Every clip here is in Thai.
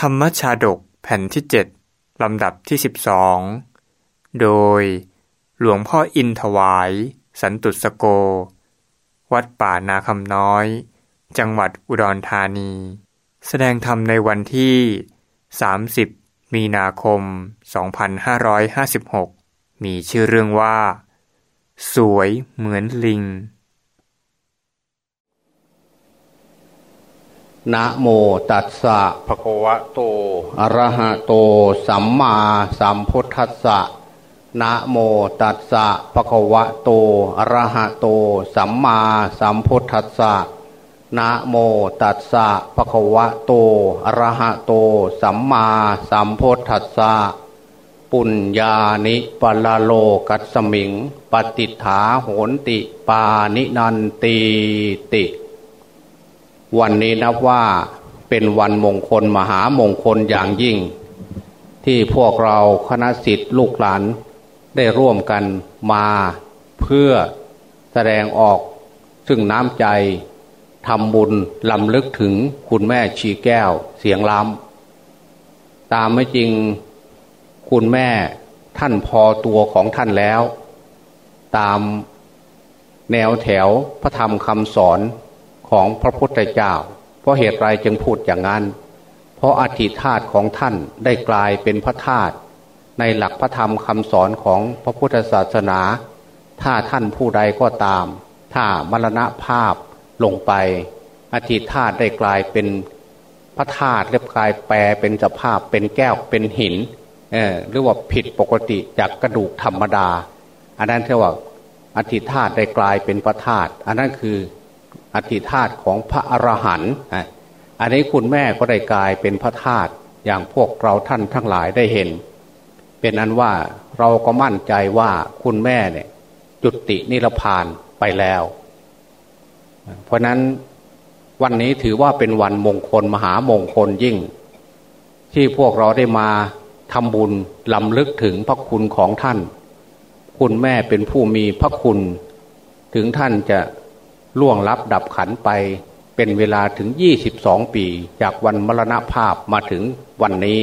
ธรรมชาดกแผ่นที่เจ็ดลำดับที่สิบสองโดยหลวงพ่ออินถวาย สันตุสโก วัดป่านาคำน้อย จังหวัดอุดรธานี แสดงธรรมในวันที่ 30 มีนาคม 2556 มีชื่อเรื่องว่า สวยเหมือนลิง นะโมตัสสะภะคะวะโตอะระหะโต สัมมาสัมพุทธัสสะนะโมตัสสะภะคะวะโตอะระหะโต สัมมาสัมพุทธัสสะนะโมตัสสะภะคะวะโตอะระหะโต สัมมาสัมพุทธัสสะปุญญานิปลาโลกัสมิง ปฏิฐาโหนติปานินันตีติ วันนี้นับว่าเป็นวันมงคลมหามงคลอย่างยิ่ง ที่พวกเราคณะสิทธิ์ลูกหลานได้ร่วมกันมาเพื่อแสดงออกซึ่งน้ำใจทำบุญลำลึกถึงคุณแม่ชีแก้วเสียงล้ำตามไม่จริงคุณแม่ท่านพอตัวของท่านแล้ว ตามแนวแถวพระธรรมคำสอน ของพระพุทธเจ้า เพราะเหตุไรจึงพูดอย่างนั้น เพราะอธิธาตของท่านได้กลายเป็นพระธาตุในหลักพระธรรมคำสอนของพระพุทธศาสนา ถ้าท่านผู้ใดก็ตาม ถ้ามรณภาพลงไป อธิธาตได้กลายเป็นพระธาตุเรียบกลายแปลเป็นสภาพเป็นแก้วเป็นหินหรือว่าผิดปกติจากกระดูกธรรมดา อันนั้นเรียกว่าอธิธาตได้กลายเป็นพระธาตุอันนั้นคือ อธิธาตของพระอรหันต์อันนี้คุณแม่ก็ได้กลายเป็นพระธาตุอย่างพวกเราท่านทั้งหลายได้เห็น เป็นนั้นว่าเราก็มั่นใจว่าคุณแม่เนี่ย จุตินิรพานไปแล้ว เพราะนั้นวันนี้ถือว่าเป็นวันมงคลมหามงคลยิ่ง ที่พวกเราได้มาทำบุญลำลึกถึงพระคุณของท่าน คุณแม่เป็นผู้มีพระคุณ ถึงท่านจะ ล่วงลับดับขันไปเป็นเวลาถึง 22 ปี จากวันมรณภาพมาถึงวันนี้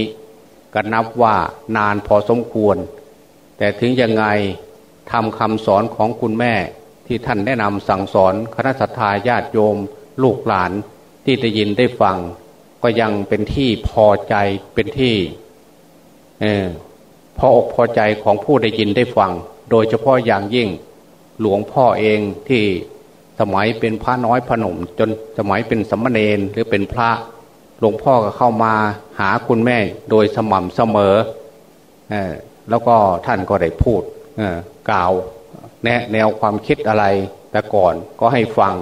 ก็นับว่านานพอสมควร แต่ถึงยังไงทำคำสอนของคุณแม่ที่ท่านแนะนำสั่งสอนคณะสัตยาญาติโยม ลูกหลานที่ได้ยินได้ฟัง ก็ยังเป็นที่พอใจเป็นที่เออพออกพอใจของผู้ได้ยินได้ฟัง โดยเฉพาะอย่างยิ่งหลวงพ่อเองที่ สมัยเป็นพระน้อยพระหนุ่ม จนสมัยเป็นสมณเณรหรือเป็นพระหลวงพ่อก็เข้ามาหาคุณแม่โดยสม่ำเสมอแล้วก็ท่านก็ได้พูดกล่าวแนะแนวความคิดอะไร แต่ก่อนก็ให้ฟัง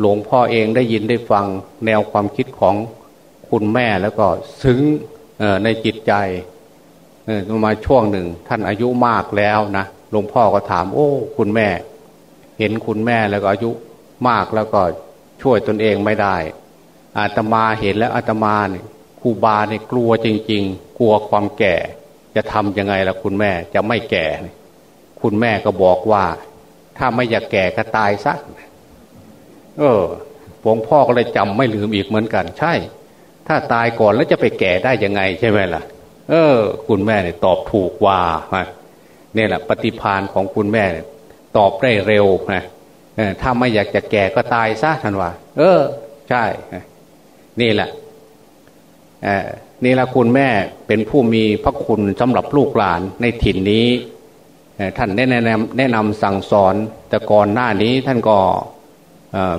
หลวงพ่อเองได้ยินได้ฟังแนวความคิดของคุณแม่แล้วก็ซึ้งในจิตใจมาช่วงหนึ่งท่านอายุมากแล้วนะหลวงพ่อก็ถาม โอ้ คุณแม่ เห็นคุณแม่แล้วก็อายุมากแล้วก็ช่วยตนเองไม่ได้ อาตมาเห็นแล้วอาตมาเนี่ยครูบาเนี่ยกลัวจริง ๆ กลัวความแก่ จะทำยังไงล่ะคุณแม่จะไม่แก่ คุณแม่ก็บอกว่า ถ้าไม่อยากแก่ก็ตายซะเออหลวงพ่อก็เลยจำไม่ลืมอีกเหมือนกัน ใช่ ถ้าตายก่อนแล้วจะไปแก่ได้ยังไงใช่ไหมล่ะ เออ คุณแม่เนี่ยตอบถูกว่าเนี่ยแหละปฏิพานของคุณแม่ ตอบได้เร็วนะถ้าไม่อยากจะแก่ก็ตายซะท่านว่า เออ ใช่ นี่แหละนี่ละคุณแม่เป็นผู้มีพระคุณสำหรับลูกหลานในถิ่นนี้ ท่านแนะนำแนะนำสั่งสอน แต่ก่อนหน้านี้ท่านก็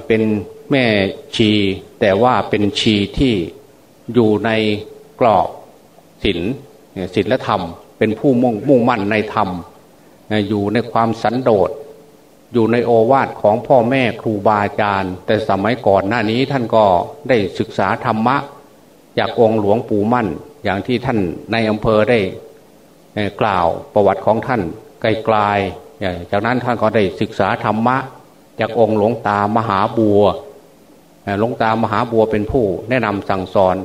เป็นแม่ชี แต่ว่าเป็นชีที่อยู่ในกรอบศีลศีลธรรม เป็นผู้มุ่งมุ่งมั่นในธรรม อยู่ในความสันโดษอยู่ในโอวาทของพ่อแม่ครูบาอาจารย์ แต่สมัยก่อนหน้านี้ท่านก็ได้ศึกษาธรรมะ จากองค์หลวงปู่มั่น อย่างที่ท่านในอำเภอได้กล่าวประวัติของท่านไกลๆจากนั้นท่านก็ได้ศึกษาธรรมะ จากองค์หลวงตามหาบัวหลวงตามหาบัวเป็นผู้แนะนำสั่งสอน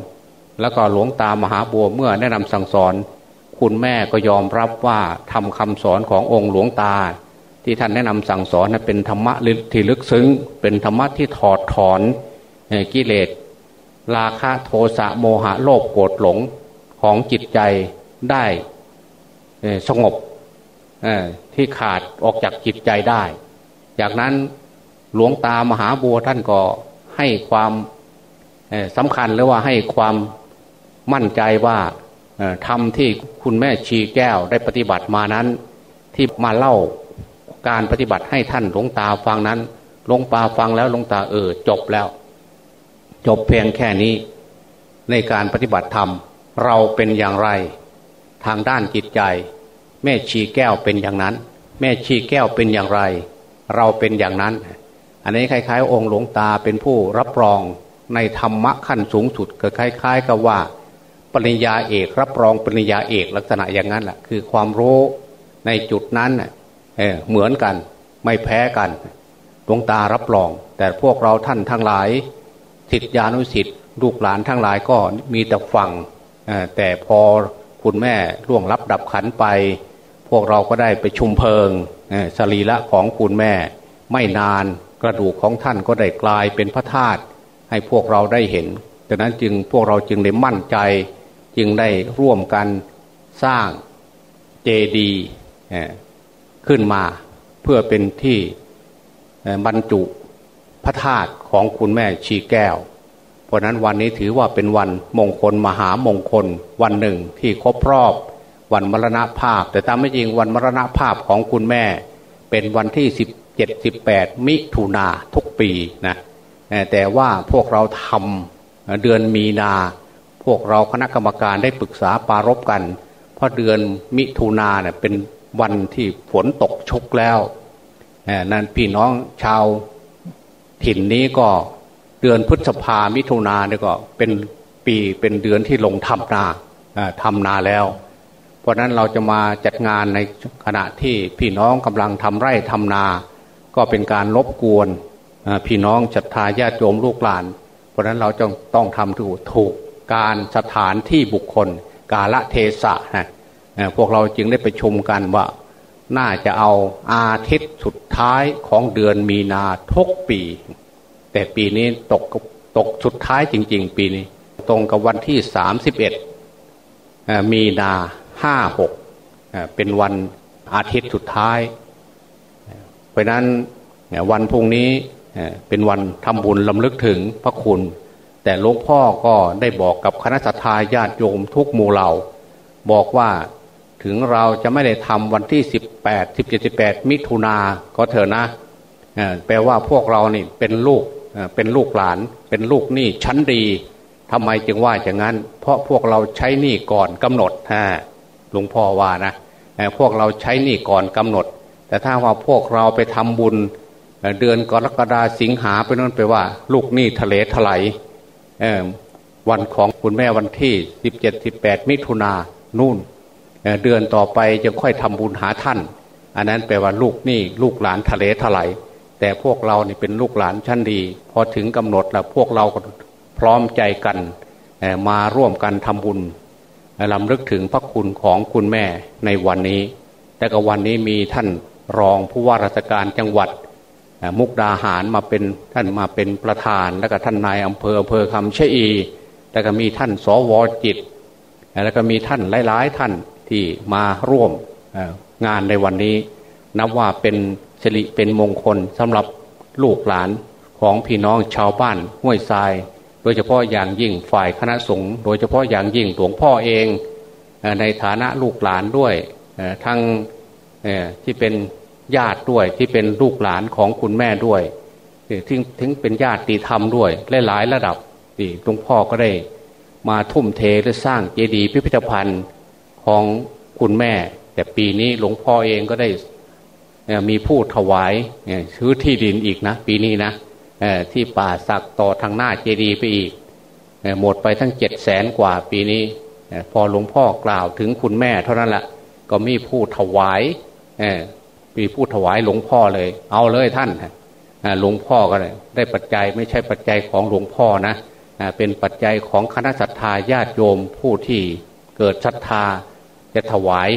แล้วก็หลวงตามหาบัวเมื่อแนะนำสั่งสอน คุณแม่ก็ยอมรับว่าทำคำสอนขององค์หลวงตา ที่ท่านแนะนำสั่งสอนเป็นธรรมะที่ลึกซึ้ง เป็นธรรมะที่ถอดถอนกิเลสราคะโทสะโมหะโลภโกรธหลงของจิตใจได้สงบที่ขาดออกจากจิตใจได้ จากนั้นหลวงตามหาบัวท่านก็ให้ความสำคัญหรือว่าให้ความมั่นใจว่า ทำที่คุณแม่ชีแก้วได้ปฏิบัติมานั้น ที่มาเล่าการปฏิบัติให้ท่านหลวงตาฟังนั้นหลวงตาฟังแล้วหลวงตาเออจบแล้ว จบเพียงแค่นี้ ในการปฏิบัติธรรม เราเป็นอย่างไร ทางด้านจิตใจ แม่ชีแก้วเป็นอย่างนั้น แม่ชีแก้วเป็นอย่างไร เราเป็นอย่างนั้น อันนี้คล้าย ๆ องค์หลวงตาเป็นผู้รับรองในธรรมะขั้นสูงสุดก็คล้าย ๆ กับว่า ปริญญาเอก รับรองปริญญาเอกลักษณะอย่างนั้นแหละคือความรู้ในจุดนั้นเเหมือนกันไม่แพ้กันดวงตารับรอง แต่พวกเราท่านทั้งหลายสิทธิานุสิทธิ์ลูกหลานทั้งหลายก็มีแต่ฟังแต่พอคุณแม่ล่วงรับดับขันไป พวกเราก็ได้ไปชุมเพลิงสรีระของคุณแม่ ไม่นานกระดูกของท่านก็ได้กลายเป็นพระธาตุให้พวกเราได้เห็นดังนั้นจึงพวกเราจึงได้มั่นใจ จึงได้ร่วมกันสร้างเจดีย์ขึ้นมาเพื่อเป็นที่บรรจุพระธาตุของคุณแม่ชีแก้ว เพราะนั้นวันนี้ถือว่าเป็นวันมงคลมหามงคลวันหนึ่งที่ครบรอบวันมรณภาพ แต่ตามไม่จริงวันมรณภาพของคุณแม่ เป็นวันที่ 17 18 มิถุนาทุกปีนะแต่ว่าพวกเราทำเดือนมีนา พวกเราคณะกรรมการได้ปรึกษาปารบกัน เพราะเดือนมิถุนาเนี่ยเป็นวันที่ฝนตกชุกแล้วนั่นพี่น้องชาวถิ่นนี้ก็เดือนพฤษภามิถุนาเนี่ยก็เป็นปีเป็นเดือนที่ลงทำนาทำนาแล้ว เพราะนั้นเราจะมาจัดงานในขณะที่พี่น้องกำลังทำไร่ทำนา ก็เป็นการลบกวนพี่น้องจัตตาญาติโยมลูกหลาน เพราะนั้นเราจะต้องทำถูกถู การสถานที่บุคคล กาละเทศะนะพวกเราจึงได้ไปชมกันว่า น่าจะเอาอาทิตย์สุดท้ายของเดือนมีนาทุกปี แต่ปีนี้ตกตกสุดท้ายจริง ๆ ปีนี้ ตรงกับวันที่สามสิบเอ็ดมีนาห้าหกเป็นวันอาทิตย์สุดท้าย เพราะนั้นวันพรุ่งนี้เป็นวันทำบุญลำลึกถึงพระคุณ แต่หลวงพ่อก็ได้บอกกับคณะทาญาติโยมทุกหมู่เหล่า บอกว่าถึงเราจะไม่ได้ทำวันที่สิบแปดสิบเจ็ดสิบแปดมิถุนาก็เถอะนะแปลว่าพวกเรานี่เป็นลูกเป็นลูกหลาน เป็นลูกหนี้ชั้นดีทำไมจึงว่าอย่างนั้น เพราะพวกเราใช้หนี้ก่อนกำหนดฮะหลวงพ่อว่านะพวกเราใช้หนี้ก่อนกำหนด แต่ถ้าว่าพวกเราไปทำบุญเดือนกรกฎาสิงหาไปนั่นไปว่า ลูกหนี้ทะเลถลาย วันของคุณแม่วันที่สิบเจ็ดสิบแปดมิถุนานู่นเดือนต่อไปจะค่อยทำบุญหาท่าน อันนั้นแปลว่าลูกนี่ลูกหลานทะเลถลายแต่พวกเรานี่เป็นลูกหลานชั้นดี พอถึงกำหนดแล้วพวกเราก็พร้อมใจกันมาร่วมกันทำบุญลำลึกถึงพระคุณของคุณแม่ในวันนี้ แต่ก็วันนี้มีท่านรองผู้ว่าราชการจังหวัด มุกดาหารมาเป็นท่านมาเป็นประธาน แล้วก็ท่านนายอำเภออำเภอคำเชอีแล้วก็มีท่านสวจิต แล้วก็มีท่านหลาย ๆ ท่านที่มาร่วมงานในวันนี้ นับว่าเป็นสิริเป็นมงคลสำหรับลูกหลานของพี่น้องชาวบ้านห้วยทราย โดยเฉพาะอย่างยิ่งฝ่ายคณะสงฆ์โดยเฉพาะอย่างยิ่งหลวงพ่อเองในฐานะลูกหลานด้วยทั้งที่เป็น ญาติด้วยที่เป็นลูกหลานของคุณแม่ด้วยถึงถึงเป็นญาติธรรมด้วยหลายระดับที่หลวงพ่อก็ได้ มาทุ่มเทและสร้างเจดีย์พิพิธภัณฑ์ของคุณแม่ แต่ปีนี้หลวงพ่อเองก็ได้มีผู้ถวายซื้อที่ดินอีกนะ ปีนี้นะที่ป่าสักต่อทางหน้าเจดีย์ไปอีกหมดไปทั้งเจ็ดแสนกว่าปีนี้ พอหลวงพ่อกล่าวถึงคุณแม่เท่านั้นแหละก็มีผู้ถวาย มีผู้ถวายหลวงพ่อเลย เอาเลยท่านหลวงพ่อก็เลยได้ปัจจัยไม่ใช่ปัจจัยของหลวงพ่อนะเป็นปัจจัยของคณะสัตยาญาติโยมผู้ที่เกิดศรัทธาจะถวาย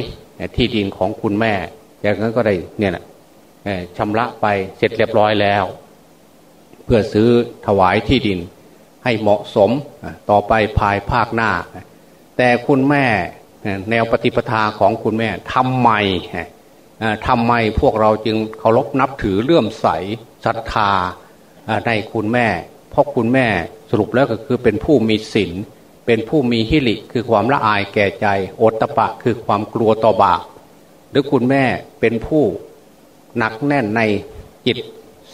ที่ดินของคุณแม่อย่างนั้นก็ได้เนี่ยนะชำระไปเสร็จเรียบร้อยแล้ว เพื่อซื้อถวายที่ดินให้เหมาะสมต่อไปภายภาคหน้า แต่คุณแม่แนวปฏิปทาของคุณแม่ทำไม ทำไมพวกเราจึงเคารพนับถือเลื่อมใสศรัทธาในคุณแม่ เพราะคุณแม่สรุปแล้วก็คือเป็นผู้มีศีลเป็นผู้มีฮิริคือความละอายแก่ใจโอตตะปะคือความกลัวต่อบาปหรือคุณแม่เป็นผู้หนักแน่นในจิต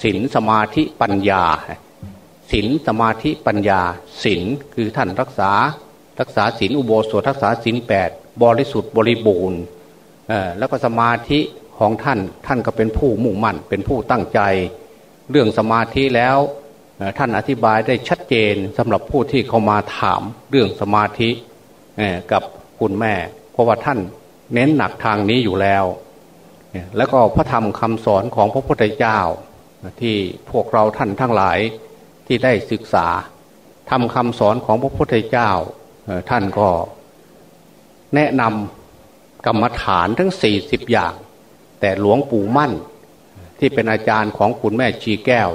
ศีลสมาธิปัญญาศีลสมาธิปัญญาศีลคือท่านรักษา รักษาศีลอุโบสถรักษาศีลแปดบริสุทธิ์บริบูรณ์ แล้วก็สมาธิของท่านท่านก็เป็นผู้มุ่งมั่น เป็นผู้ตั้งใจ เรื่องสมาธิแล้วท่านอธิบายได้ชัดเจนสำหรับผู้ที่เขามาถามเรื่องสมาธิกับคุณแม่ เพราะว่าท่านเน้นหนักทางนี้อยู่แล้ว แล้วก็พระธรรมคำสอนของพระพุทธเจ้า ที่พวกเราท่านทั้งหลายที่ได้ศึกษาทำคำสอนของพระพุทธเจ้าท่านก็แนะนำ กรรมฐานทั้งสี่สิบอย่าง แต่หลวงปู่มั่น ที่เป็นอาจารย์ของคุณแม่ชีแก้ว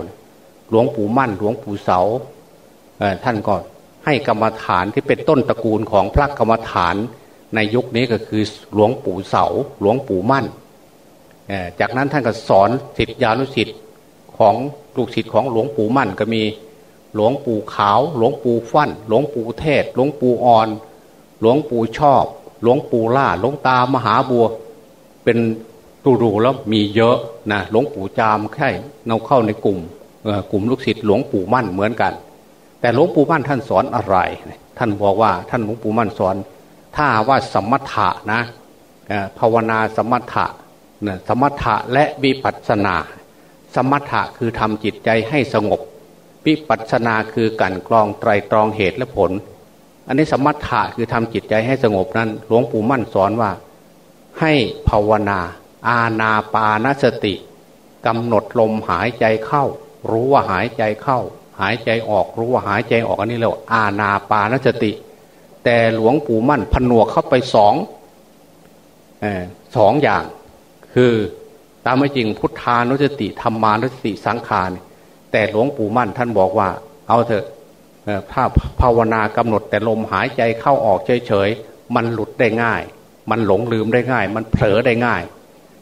หลวงปู่มั่น หลวงปู่เสาท่านก็ให้กรรมฐานที่เป็นต้นตระกูลของพระกรรมฐานในยุคนี้ก็คือหลวงปู่เสา หลวงปู่มั่น จากนั้นท่านก็สอนสิทธิานุสิทธิ์ของลูกศิษย์ของหลวงปู่มั่นก็มีหลวงปู่ขาว หลวงปู่ฟั่น หลวงปู่เทศ หลวงปู่อ่อน หลวงปู่ชอบ หลวงปู่ล่าหลวงตามหาบัว เป็นตูดูแล้วมีเยอะนะหลวงปู่จามแค่เราเข้าในกลุ่มกลุ่มลูกศิษย์หลวงปู่มั่นเหมือนกัน แต่หลวงปู่มั่นท่านสอนอะไร ท่านบอกว่าท่านหลวงปู่มั่นสอน ถ้าว่าสมถะนะภาวนาสมถะสมถะและวิปัสสนา สมถะคือทำจิตใจให้สงบวิปัสนาคือการกรองไตรตรองเหตุและผล อันนี้สมถะคือทำจิตใจให้สงบนั้น หลวงปู่มั่นสอนว่า ให้ภาวนา อาณาปานสติกำหนดลมหายใจเข้า รู้ว่าหายใจเข้า หายใจออกรู้ว่าหายใจออกอันนี้เรียกว่าอาณาปานสติ แต่หลวงปู่มั่นผนวกเข้าไปสองสองอย่าง คือตามไม่จริงพุทธานุสติธรรมานุสติสังขารแต่หลวงปู่มั่นท่านบอกว่า เอาเถอะ ถ้าภาวนากำหนดแต่ลมหายใจเข้าออกเฉยๆ มันหลุดได้ง่าย มันหลงลืมได้ง่าย มันเผลอได้ง่าย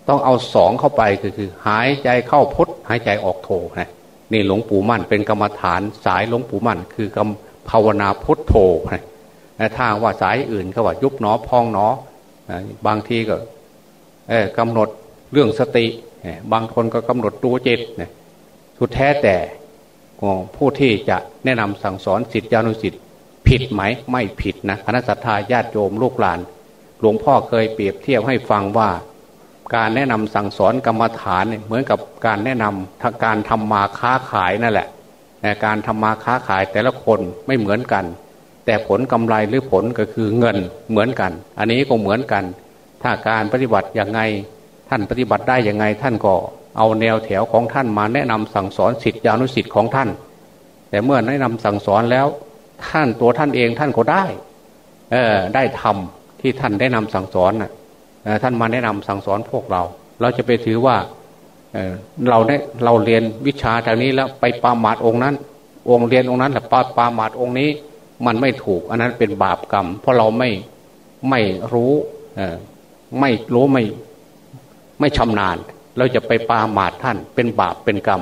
ต้องเอาสองเข้าไปคือคือ หายใจเข้าพุทหายใจออกโทนะนี่หลวงปู่มั่นเป็นกรรมฐานสายหลวงปู่มั่น คือกรรมภาวนาพุทโธนะถ้าว่าสายอื่นก็ว่ายุบหนอพองหนอบางทีก็กำหนดเรื่องสติ บางคนก็กำหนดตัวจิตสุดแท้แต่ ผู้ที่จะแนะนำสั่งสอนสิทธิอนุสิทธิ์ผิดไหมไม่ผิดนะคณะสัตยาญาติโยมลูกหลาน หลวงพ่อเคยเปรียบเทียบให้ฟังว่า การแนะนำสั่งสอนกรรมฐานเหมือนกับการแนะนำทาการทำมาค้าขายนั่นแหละแต่การทำมาค้าขายแต่ละคนไม่เหมือนกัน แต่ผลกำไรหรือผลก็คือเงินเหมือนกัน อันนี้ก็เหมือนกัน ถ้าการปฏิบัติอย่างไงท่านปฏิบัติได้อย่างไงท่านก็ เอาแนวแถวของท่านมาแนะนำสั่งสอนสิทธิอนุสิทธิ์ของท่าน แต่เมื่อแนะนำสั่งสอนแล้ว ท่านตัวท่านเองท่านก็ได้ เออได้ทำที่ท่านได้นำสั่งสอนน่ะท่านมาแนะนำสั่งสอนพวกเรา เราจะไปถือว่าเเราได้เราเรียนวิชาทางนี้แล้วไปปาหมาดองค์นั้น องค์เรียนองค์นั้นแหละปาปาหมาดองค์นี้ มันไม่ถูก อันนั้นเป็นบาปกรรม เพราะเราไม่ไม่รู้ไม่รู้ไม่ไม่ชำนาญ เราจะไปปาหมาดท่านเป็นบาปเป็นกรรม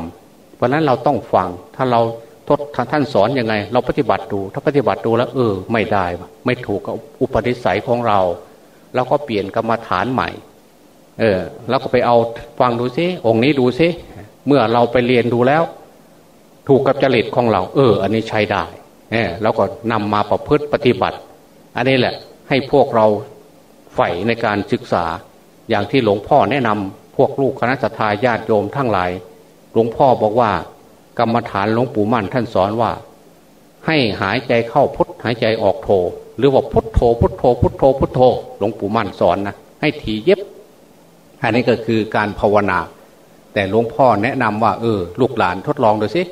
เพราะนั้นเราต้องฟังถ้าเราทดท่านสอนยังไง เราปฏิบัติดู ถ้าปฏิบัติดูแล้วเออ ไม่ได้ ไม่ถูกกับอุปนิสัยของเราเราก็เปลี่ยนกรรมฐานใหม่ เออแล้วก็ไปเอาฟังดูซิองค์นี้ดูซิเมื่อเราไปเรียนดูแล้ว ถูกกับจริตของเรา เออ อันนี้ใช้ได้เออแล้วก็นำมาประพฤติปฏิบัติ อันนี้แหละ ให้พวกเราใฝ่ในการศึกษาอย่างที่หลวงพ่อแนะนำ พวกลูกคณะสัตยาญาติโยมทั้งหลาย หลวงพ่อบอกว่า กรรมฐานหลวงปู่มั่นท่านสอนว่า ให้หายใจเข้าพุทหายใจออกโท หรือว่าพุทโธพุทโธพุทโธพุทโธหลวงปู่มั่นสอนนะให้ทีเย็บ อันนี้ก็คือการภาวนา แต่หลวงพ่อแนะนำว่าเออ ลูกหลานทดลองดูสิ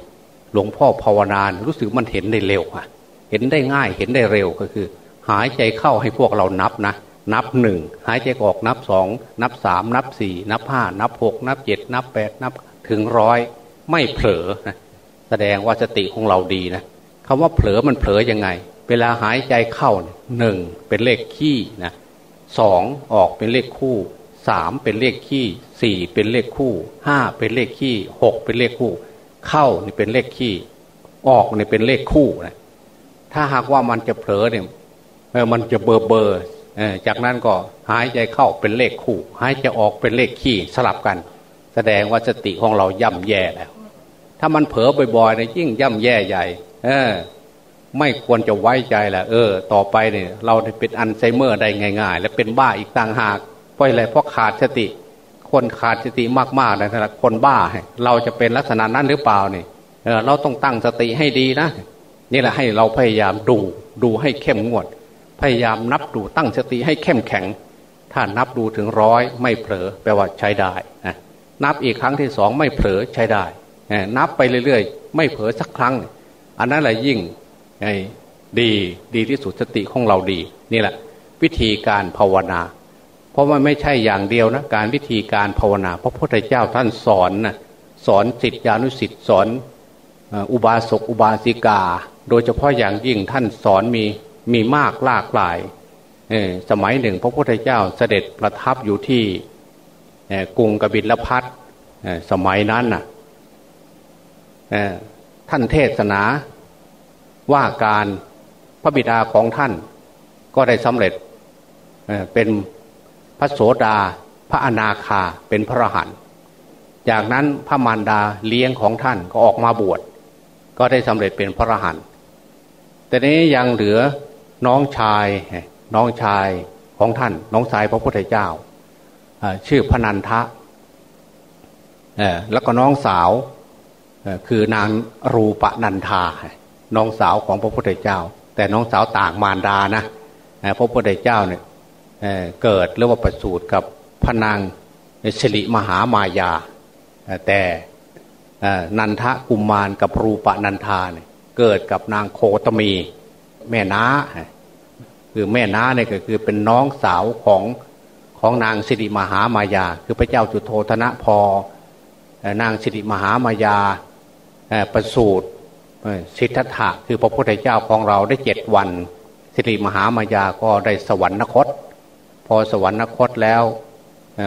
หลวงพ่อภาวนารู้สึกมันเห็นได้เร็วอะเห็นได้ง่ายเห็นได้เร็วก็คือ หายใจเข้าให้พวกเรานับนะ นับหนึ่งหายใจออกนับสองนับสามนับสี่นับห้านับหกนับเจ็ดนับแปดนับถึงร้อยไม่เผลอนะแสดงว่าสติของเราดีนะคำว่าเผลอมันเผลอยังไง เวลาหายใจเข้าหนึ่งเป็นเลขขี้นะสองออกเป็นเลขคู่สามเป็นเลขขี้สี่เป็นเลขคู่ห้าเป็นเลขขี้หกเป็นเลขคู่ เข้านี่เป็นเลขขี้ออกนี่เป็นเลขคู่นะถ้าหากว่ามันจะเผลอเนี่ยมันจะเบอร์เบอร์ จากนั้นก็หายใจเข้าเป็นเลขคู่ หายใจออกเป็นเลขขี้สลับกัน แสดงว่าสติของเราย่ำแย่แล้ว ถ้ามันเผลอบ่อยๆเนี่ยยิ่งย่ำแย่ใหญ่ เออ ไม่ควรจะไว้ใจแหละเออ ต่อไปเนี่ยเราเป็นอัลไซเมอร์ได้ง่าย ๆ และเป็นบ้าอีกต่างหากเพราะอะไรเพราะขาดสติ คนขาดสติมากๆนะคคนบ้า เราจะเป็นลักษณะนั้นหรือเปล่าเนี่ยเออเราต้องตั้งสติให้ดีนะนี่แหละให้เราพยายามดูดูให้เข้มงวด พยายามนับดูตั้งสติให้เข้มแข็ง ถ้านับดูถึงร้อยไม่เผลอแปลว่าใช้ได้นะนับอีกครั้งที่สองไม่เผลอใช้ได้ นับไปเรื่อยๆ ไม่เผลอสักครั้ง อันนั้นแหละยิ่งดีดีที่สุดสติของเราดี นี่แหละ วิธีการภาวนา เพราะมันไม่ใช่อย่างเดียวนะการวิธีการภาวนา พระพุทธเจ้าท่านสอนนะสอนสิทธิานุสิทธิสอนอุบาสกอุบาสิกา โดยเฉพาะอย่างยิ่งท่านสอนมี มีมากลากหลายสมัยหนึ่ง พระพุทธเจ้าเสด็จประทับอยู่ที่กรุงกบิลพัทสมัยนั้นน่ะท่านเทศนาว่าการพระบิดาของท่าน ก็ได้สำเร็จเป็นพระโสดา พระอนาคาเป็นพระหันจากนั้นพระมารดาเลี้ยงของท่านก็ออกมาบวช ก็ได้สำเร็จเป็นพระหันแต่นี้ยังเหลือ น้องชายน้องชายของท่าน น้องชายพระพุทธเจ้าชื่อพนันทะแล้วก็น้องสาวคือนางรูปนันทา น้องสาวของพระพุทธเจ้า แต่น้องสาวต่างมารดานะพระพุทธเจ้าเนี่ยเกิดหรือว่าประสูติกับพนางสิริมหามายา แต่นันทะกุมมารกับรูปนันทาเนี่ยเกิดกับนางโคตมี แม่น้า คือแม่น้าเนี่ยก็คือเป็นน้องสาวของของนางสิริมหามายา คือพระเจ้าจุโธธนะพอนางสิริมหามายาประสูตรสิทธัตถะคือพระพุทธเจ้าของเราได้เจ็ดวันสิริมหามายาก็ได้สวรรคต พอสวรรคตแล้ว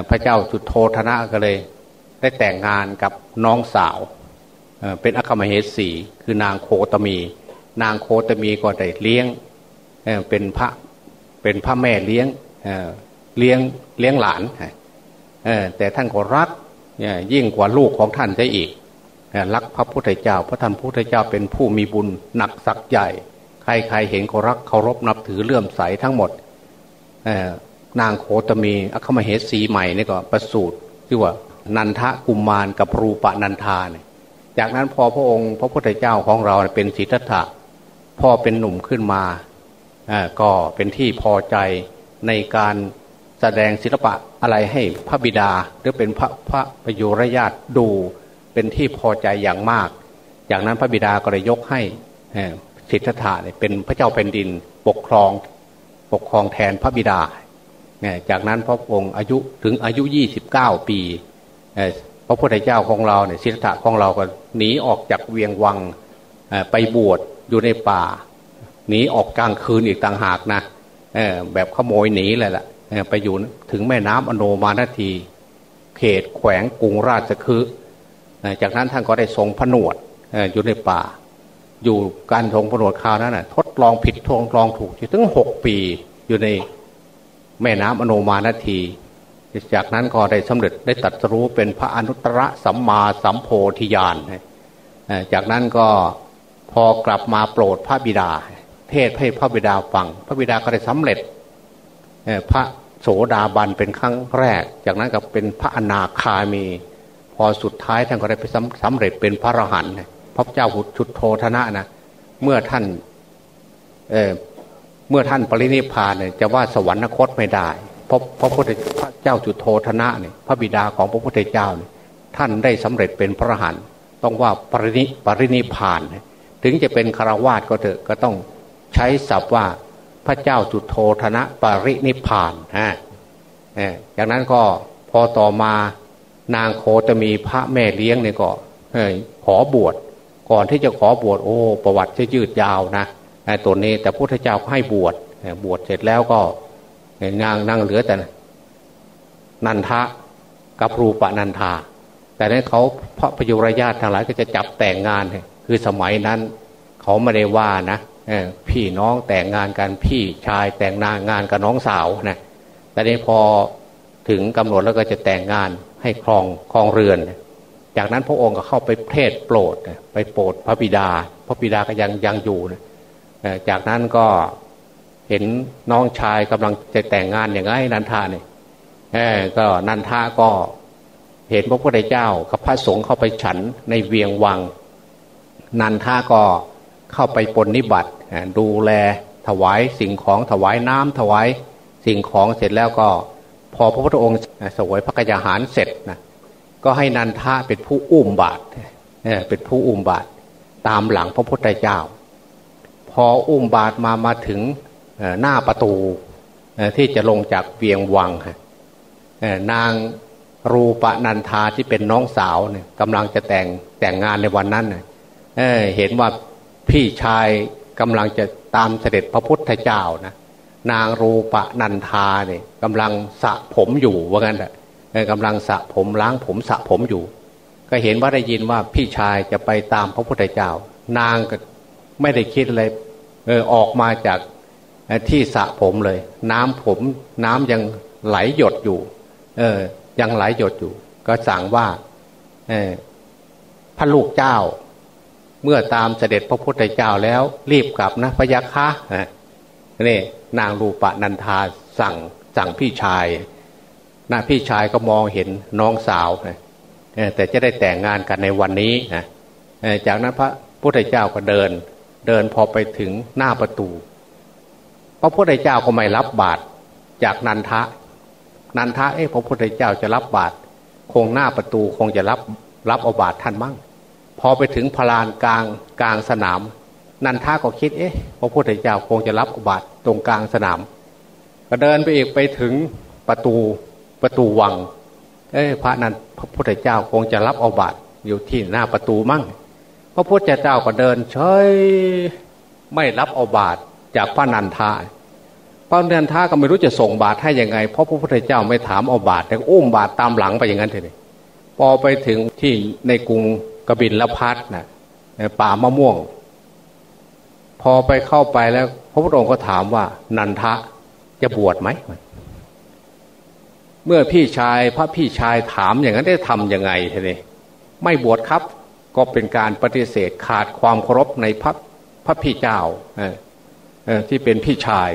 พระเจ้าจุโธธนะก็เลย ได้แต่งงานกับน้องสาวเป็นอัคมเหสีคือนางโคตมี นางโคตมีก็ได้เลี้ยง เป็นพระเป็นพระแม่เลี้ยงเลี้ยงเลี้ยงหลานแต่ท่านก็รักยิ่งกว่าลูกของท่านได้อีกรักพระพุทธเจ้า พระท่านพุทธเจ้าเป็นผู้มีบุญหนักสักใหญ่ ใครๆเห็นก็รักเคารพนับถือเลื่อมใสทั้งหมดนางโคตมีอัคมเหสีใหม่นี่ก็ประสูตรที่ว่านันทะกุมมารกับรูปนันทาเนี่ยจากนั้นพอพระองค์พระพุทธเจ้าของเราเป็นสิทธะพ่อเป็นหนุ่มขึ้นมา ก็เป็นที่พอใจในการแสดงศิลปะอะไรให้พระบิดาหรือเป็นพระพระประโยรญาติดูเป็นที่พอใจอย่างมาก จากนั้นพระบิดาก็เลยยกให้สิทธัตถะเป็นพระเจ้าแผ่นดินปกครองปกครองแทนพระบิดา จากนั้นพระองค์อายุถึงอายุ 29 ปีพระพุทธเจ้าของเราเนี่ยสิทธัตถะของเราก็หนีออกจากเวียงวังไปบวชอยู่ในป่า หนีออกกลางคืนอีกต่างหากนะแบบขโมยหนีเลยล่ะไปอยู่ถึงแม่น้ำอโนมานาที เขตแขวงกรุงราชคือจากนั้นท่านก็ได้ทรงผนวดอยู่ในป่า อยู่การทรงผนวดคราวนั้นนะทดลองผิดทดลองถูกอยู่ถึงหกปีอยู่ในแม่น้ำอโนมานาที จากนั้นก็ได้สำเร็จได้ตัดรู้เป็นพระอนุตตรสัมมาสัมโพธิญาณจากนั้นก็พอกลับมาโปรดพระบิดา เทศให้พระบิดาฟัง พระบิดาก็ได้สำเร็จพระโสดาบันเป็นครั้งแรก จากนั้นก็เป็นพระอนาคามี พอสุดท้ายท่านก็ได้ไปสำเร็จเป็นพระอรหันต์พระเจ้าหุชุดโทธนะนะเมื่อท่านเเมื่อท่านปรินิพานเนี่ยจะว่าสวรรคตไม่ได้เพราะพระพุทธเจ้าจุดโทธนะเนี่ยพระบิดาของพระพุทธเจ้าเนี่ยท่านได้สำเร็จเป็นพระอรหันต์ต้องว่าปรินิปรินิพาน ถึงจะเป็นคารวาสก็เถอะก็ต้อง ใช้ศัพท์ว่าพระเจ้าจุดโทธนะปรินิพานฮะจากนั้นก็พอต่อมานางโคตมีพระแม่เลี้ยงเนี่ยก็ขอบวชก่อนที่จะขอบวชโอ้ ประวัติจะยืดยาวนะตัวนี้แต่พระพุทธเจ้าให้บวชบวชเสร็จแล้วก็นางนั่งเหลือแต่นันทะกับรูปนันทา แต่นั้นเขาพระพยุรญาติทั้งหลายก็จะจับแต่งงาน คือสมัยนั้น เขาไม่ได้ว่านะ พี่น้องแต่งงานกันพี่ชายแต่งงานงานกับน้องสาวนะแต่นี้พอถึงกำหนดแล้วก็จะแต่งงานให้ครองครองเรือน จากนั้นพระองค์ก็เข้าไปเทศโปรดไปโปรดพระบิดา พระบิดาก็ยังยังอยู่นะจากนั้นก็เห็นน้องชายกำลังจะแต่งงานอย่างไรนันทาเนี่ยก็นันทาก็เห็นพระพุทธเจ้ากับพระสงฆ์เข้าไปฉันในเวียงวัง นันทาก็เข้าไปปนนิบัติ ดูแลถวายสิ่งของถวายน้ำถวายสิ่งของเสร็จแล้วก็ พอพระพุทธองค์สวยพระกยาหารเสร็จนะก็ให้นันทาเป็นผู้อุ้มบาตรเป็นผู้อุ้มบาตรตามหลังพระพุทธเจ้า พออุ้มบาตรมามาถึงหน้าประตูที่จะลงจากเวียงวังนางรูปนันทาที่เป็นน้องสาวเนี่ยกำลังจะแต่งแต่งงานในวันนั้นเเห็นว่าพี่ชาย กำลังจะตามเสด็จพระพุทธเจ้านะนางรูปะนันทาเนี่ยกำลังสระผมอยู่ว่างั้นแหละกำลังสระผมล้างผมสระผมอยู่ ก็เห็นว่าได้ยินว่าพี่ชายจะไปตามพระพุทธเจ้า นางก็ไม่ได้คิดอะไรเออออกมาจากที่สระผมเลย น้ำผมน้ำยังไหลหยดอยู่ เออ ยังไหลหยดอยู่ ก็สั่งว่า เออพระลูกเจ้า เมื่อตามเสด็จพระพุทธเจ้าแล้วรีบกลับนะพยัคะนี่นางรูปนันทาสั่งสั่งพี่ชายนะพี่ชายก็มองเห็นน้องสาวแต่จะได้แต่งงานกันในวันนี้นะจากนั้นพระพุทธเจ้าก็เดิน เดินพอไปถึงหน้าประตู พระพุทธเจ้าก็ไม่รับบาตรจากนันทะ นันทะเอ๊ะพระพุทธเจ้าจะรับบาตรคงหน้าประตูคงจะรับรับเอาบาตรท่านมั่ง พอไปถึงพลานกลางกลางสนาม นันทะก็คิดเอ๊ะพระพุทธเจ้าคงจะรับอบาตรตรงกลางสนาม ก็เดินไปอีกไปถึงประตูประตูวัง เอ้พระนันพระพุทธเจ้าคงจะรับอาบาตรอยู่ที่หน้าประตูมั่ง พระพุทธเจ้าก็เดินเฉยไม่รับอาบาตรจากพระนันทาพระนันทาก็ไม่รู้จะส่งบาตรให้ยังไงเพราะพระพุทธเจ้าไม่ถามเอาบาตรแต่อุ้มบาตรตามหลังไปอย่างนั้นเลยพอไปถึงที่ในกรุง กบินละพัดนะป่ามะม่วง พอไปเข้าไปแล้ว พระพุทธองค์ก็ถามว่า นันทะจะบวชไหม เมื่อพี่ชายพระพี่ชายถามอย่างนั้นได้ทำยังไงทีนี้ไม่บวชครับ ก็เป็นการปฏิเสธขาดความเคารพในพระพระพี่เจ้าที่เป็นพี่ชาย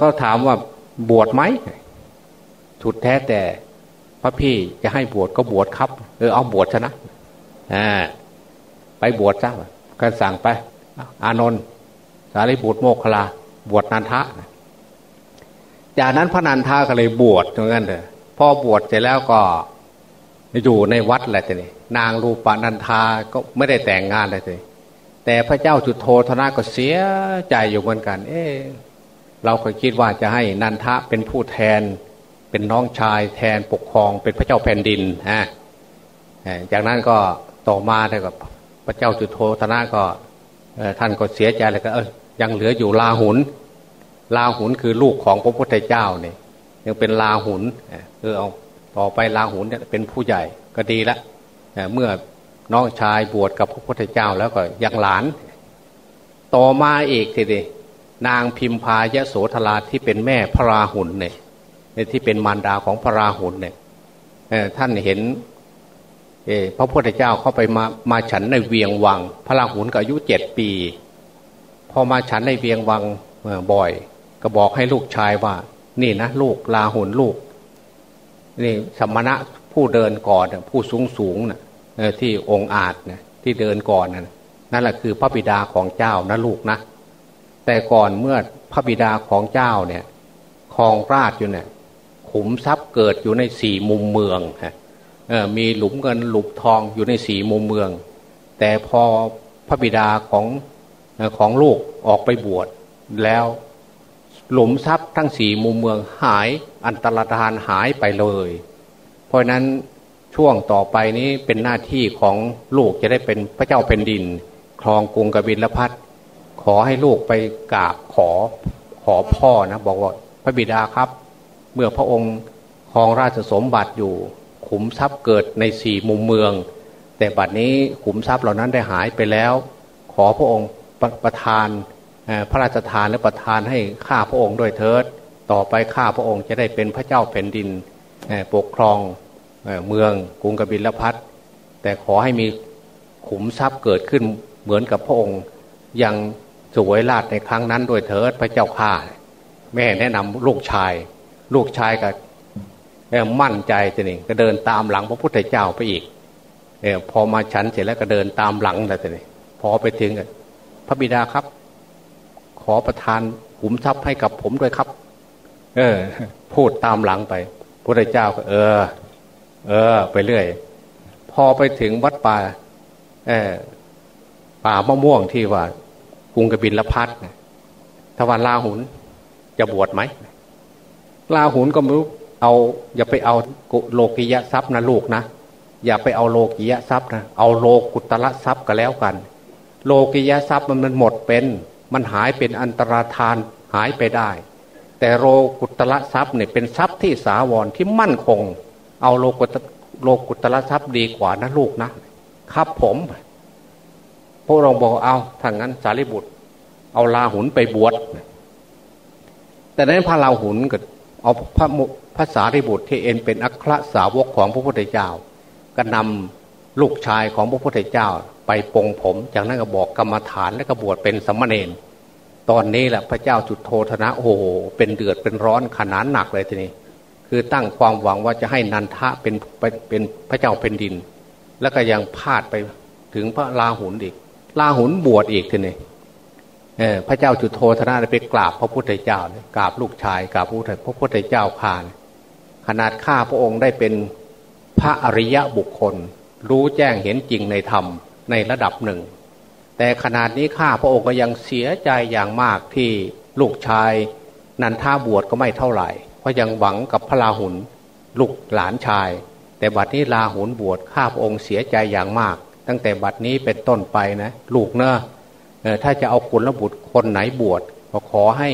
ก็ถามว่าบวชไหมถุดแท้แต่ พระพี่จะให้บวชก็บวชครับ เออเอาบวชชนะไปบวชซะก็สั่งไป อานนท์สารีบุตรโมกขลา บวชนันทะจากนั้นพระนันทาก็เลยบวชตรงนั้นเลยพอบวชเสร็จแล้วก็อยู่ในวัดแหละทีนี้นางรูปนันทาก็ไม่ได้แต่งงานเลยทีแต่พระเจ้าจุดโทธนะก็เสียใจอยู่เหมือนกัน เออเราเคยคิดว่าจะให้นันทะเป็นผู้แทน เป็นน้องชายแทนปกครองเป็นพระเจ้าแผ่นดินฮะจากนั้นก็ต่อมาได้กับพระเจ้าจุโทธนะก็ท่านก็เสียใจเลยก็เออยังเหลืออยู่ลาหุนลาหุนคือลูกของพระพุทธเจ้าเนี่ยยังเป็นลาหุนเออเอาต่อไปลาหุนเนี่ยเป็นผู้ใหญ่ก็ดีละเมื่อน้องชายบวชกับพระพุทธเจ้าแล้วก็ยังหลาน ต่อมาอีกทีเดียนางพิมพายโสธราที่เป็นแม่พระราหุลเนี่ย ที่เป็นมารดาของพระราหุลเนี่ยท่านเห็นพระพุทธเจ้าเข้าไปมามาฉันในเวียงวัง พระราหุลก็อายุเจ็ดปี พอมาฉันในเวียงวังบ่อย ก็บอกให้ลูกชายว่า นี่นะลูกลาหุลลูก นี่สมณะผู้เดินก่อนผู้สูงสูงนะที่องค์อาจนะที่เดินก่อนนะนั่นแหละคือพระบิดาของเจ้านะลูกนะแต่ก่อนเมื่อพระบิดาของเจ้าเนี่ยคลองราชอยู่เนี่ย ขุมทรัพย์เกิดอยู่ในสี่มุมเมืองฮะมีหลุมเงินหลุมทองอยู่ในสี่มุมเมือง แต่พอพระบิดาของของลูกออกไปบวชแล้วหลุมทรัพย์ทั้งสี่มุมเมืองหายอันตรธานหายไปเลย เพราะนั้นช่วงต่อไปนี้เป็นหน้าที่ของลูกจะได้เป็นพระเจ้าเป็นดินครองกรุงกบิลพัทขอให้ลูกไปกราบขอขอพ่อนะบอกว่าพระบิดาครับ เมื่อพระองค์ครองราชสมบัติอยู่ ขุมทรัพย์เกิดในสี่มุมเมือง แต่บัดนี้ขุมทรัพย์เหล่านั้นได้หายไปแล้ว ขอพระองค์ประประทานพระราชทานและประทานให้ข้าพระองค์ด้วยเถิด ต่อไปข้าพระองค์จะได้เป็นพระเจ้าแผ่นดินปกครองเมืองกรุงกบิลพัทแต่ขอให้มีขุมทรัพย์เกิดขึ้นเหมือนกับพระองค์ยังสวยราชในครั้งนั้นด้วยเถิดพระเจ้าข้าแม่แนะนำลูกชาย ลูกชายก็มั่นใจจะนี่ก็เดินตามหลังพระพุทธเจ้าไปอีกเออพอมาฉันเสร็จแล้วก็เดินตามหลังแล้วจะนี่พอไปถึงพระบิดาครับ ขอประทานขุมทรัพย์ให้กับผมด้วยครับ เออ พูดตามหลังไปพระพุทธเจ้าก็ เออ เออ ไปเรื่อยพอไปถึงวัดป่าเออป่ามะม่วงที่ว่ากรุงกบินละพัดทวันลาหุนจะบวชไหม ลาหุนก็ไม่รู้เอา อย่าไปเอาโลกิยะทรัพย์นะลูกนะอย่าไปเอาโลกิยะทรัพย์นะเอาโลกุตละทรัพย์ก็แล้วกัน โลกิยะทรัพย์มันมันหมดเป็น มันหายเป็นอันตรธานหายไปได้ แต่โลกุตละทรัพย์เนี่ยเป็นทรัพย์ที่สาวรที่มั่นคง เอาโลกุตโลกุตละทรัพย์ดีกว่านะลูกนะครับผมพระองค์บอกเอาถ้างั้นสารีบุตร เอาลาหุนไปบวชแต่นั้นพระลาหุนก็ เอาพระพระสารีบุตรที่เอ็นเป็นอัครสาวกของพระพุทธเจ้า ก็นำลูกชายของพระพุทธเจ้า ไปปงผมจากนั้นก็บอกกรรมฐานและก็บวชเป็นสมณเณรตอนนี้แหละพระเจ้าจุดโทธนะโอ้โหเป็นเดือดเป็นร้อนขนาดหนักเลยทีนี้ คือตั้งความหวังว่าจะให้นันทะเป็นเป็นพระเจ้าเป็นดิน แล้วก็ยังพาดไปถึงพระลาหุนอีกลาหุนบวชอีกทีนี่ พระเจ้าจุโธธนะไปกราบพระพุทธเจ้ากราบลูกชายกราบพระพุทธเจ้าขานขนาดข้าพระองค์ได้เป็นพระอริยะบุคคล รู้แจ้งเห็นจริงในธรรมในระดับหนึ่ง แต่ขนาดนี้ข้าพระองค์ก็ยังเสียใจอย่างมากที่ลูกชาย นันท่าบวชก็ไม่เท่าไหร่ เพราะยังหวังกับพระลาหุนลูกหลานชาย แต่บัดนี้ลาหุนบวชข้าพระองค์เสียใจอย่างมาก ตั้งแต่บัดนี้เป็นต้นไปนะ ลูกเนอะ ถ้าจะเอาคุณระบุตรคนไหนบวชก็ขอให้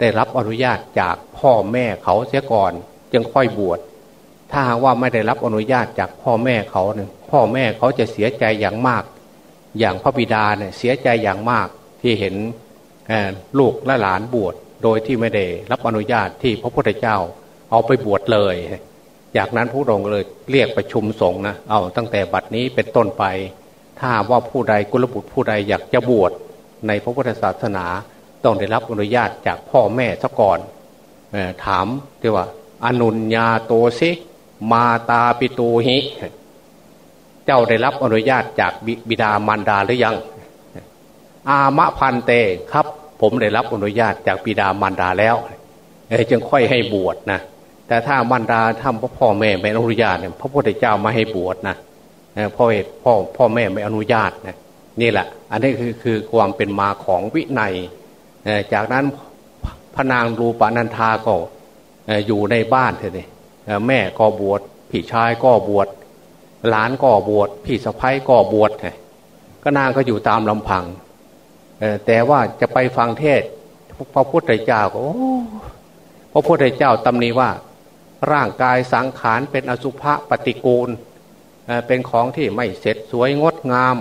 ได้รับอนุญาตจากพ่อแม่เขาเสียก่อน จึงค่อยบวชถ้าหากว่าไม่ได้รับอนุญาตจากพ่อแม่เขาเนี่ยพ่อแม่เขาจะเสียใจอย่างมาก อย่างพระบิดาเนี่ยเสียใจอย่างมากที่เห็นลูกและหลานบวชโดยที่ไม่ได้รับอนุญาตที่พระพุทธเจ้าเอาไปบวชเลย จากนั้นผู้องค์เลยเรียกประชุมสงฆ์นะเอาตั้งแต่บัดนี้เป็นต้นไป ถ้าว่าผู้ใดกุลบุตรผู้ใดอยากจะบวช ในพระพุทธศาสนาต้องได้รับอนุญาตจากพ่อแม่ซะก่อนถามที่ว่า อนุญญาโตสิมาตาปิตูหิ เจ้าได้รับอนุญาตจากบิดามารดาหรือยัง อามะพันเตครับ ผมได้รับอนุญาตจากบิดามารดาแล้วจึงค่อยให้บวชนะแต่ถ้ามันดาทำพ่อแม่ไม่อนุญาตเนี่ยพระพุทธเจ้าไม่ให้บวชนะพ่อเหตุพ่อพ่อแม่ไม่อนุญาตนะ นี่แหละ อันนี้คือคือความเป็นมาของวินัยจากนั้นพระนางรูปานันทาก็อยู่ในบ้านเถอะนี่แม่ก็บวชพี่ชายก็บวชหลานก็บวชพี่สะพ้ายก็บวชก็นางก็อยู่ตามลำพังแต่ว่าจะไปฟังเทศพระพุทธเจ้าก็พระพุทธเจ้าตำหนิว่า ร่างกายสังขารเป็นอสุภะปฏิกูลเป็นของที่ไม่เสร็จสวยงดงาม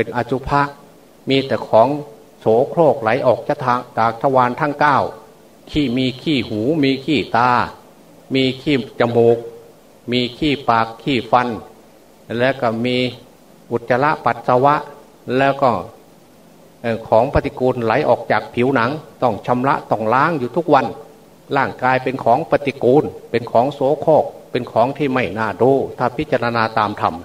เป็นอสุภะมีแต่ของโสโครกไหลออกจากทางจากทวารทั้งเก้าขี้มีขี้หู มีขี้ตา มีขี้จมูก มีขี้ปากขี้ฟัน แล้วก็มีอุจจาระปัสสาวะ แล้วก็ของปฏิกูลไหลออกจากผิวหนัง ต้องชำระต้องล้างอยู่ทุกวัน ร่างกายเป็นของปฏิกูล เป็นของโสโครกเป็นของที่ไม่น่าดู ถ้าพิจารณาตามธรรม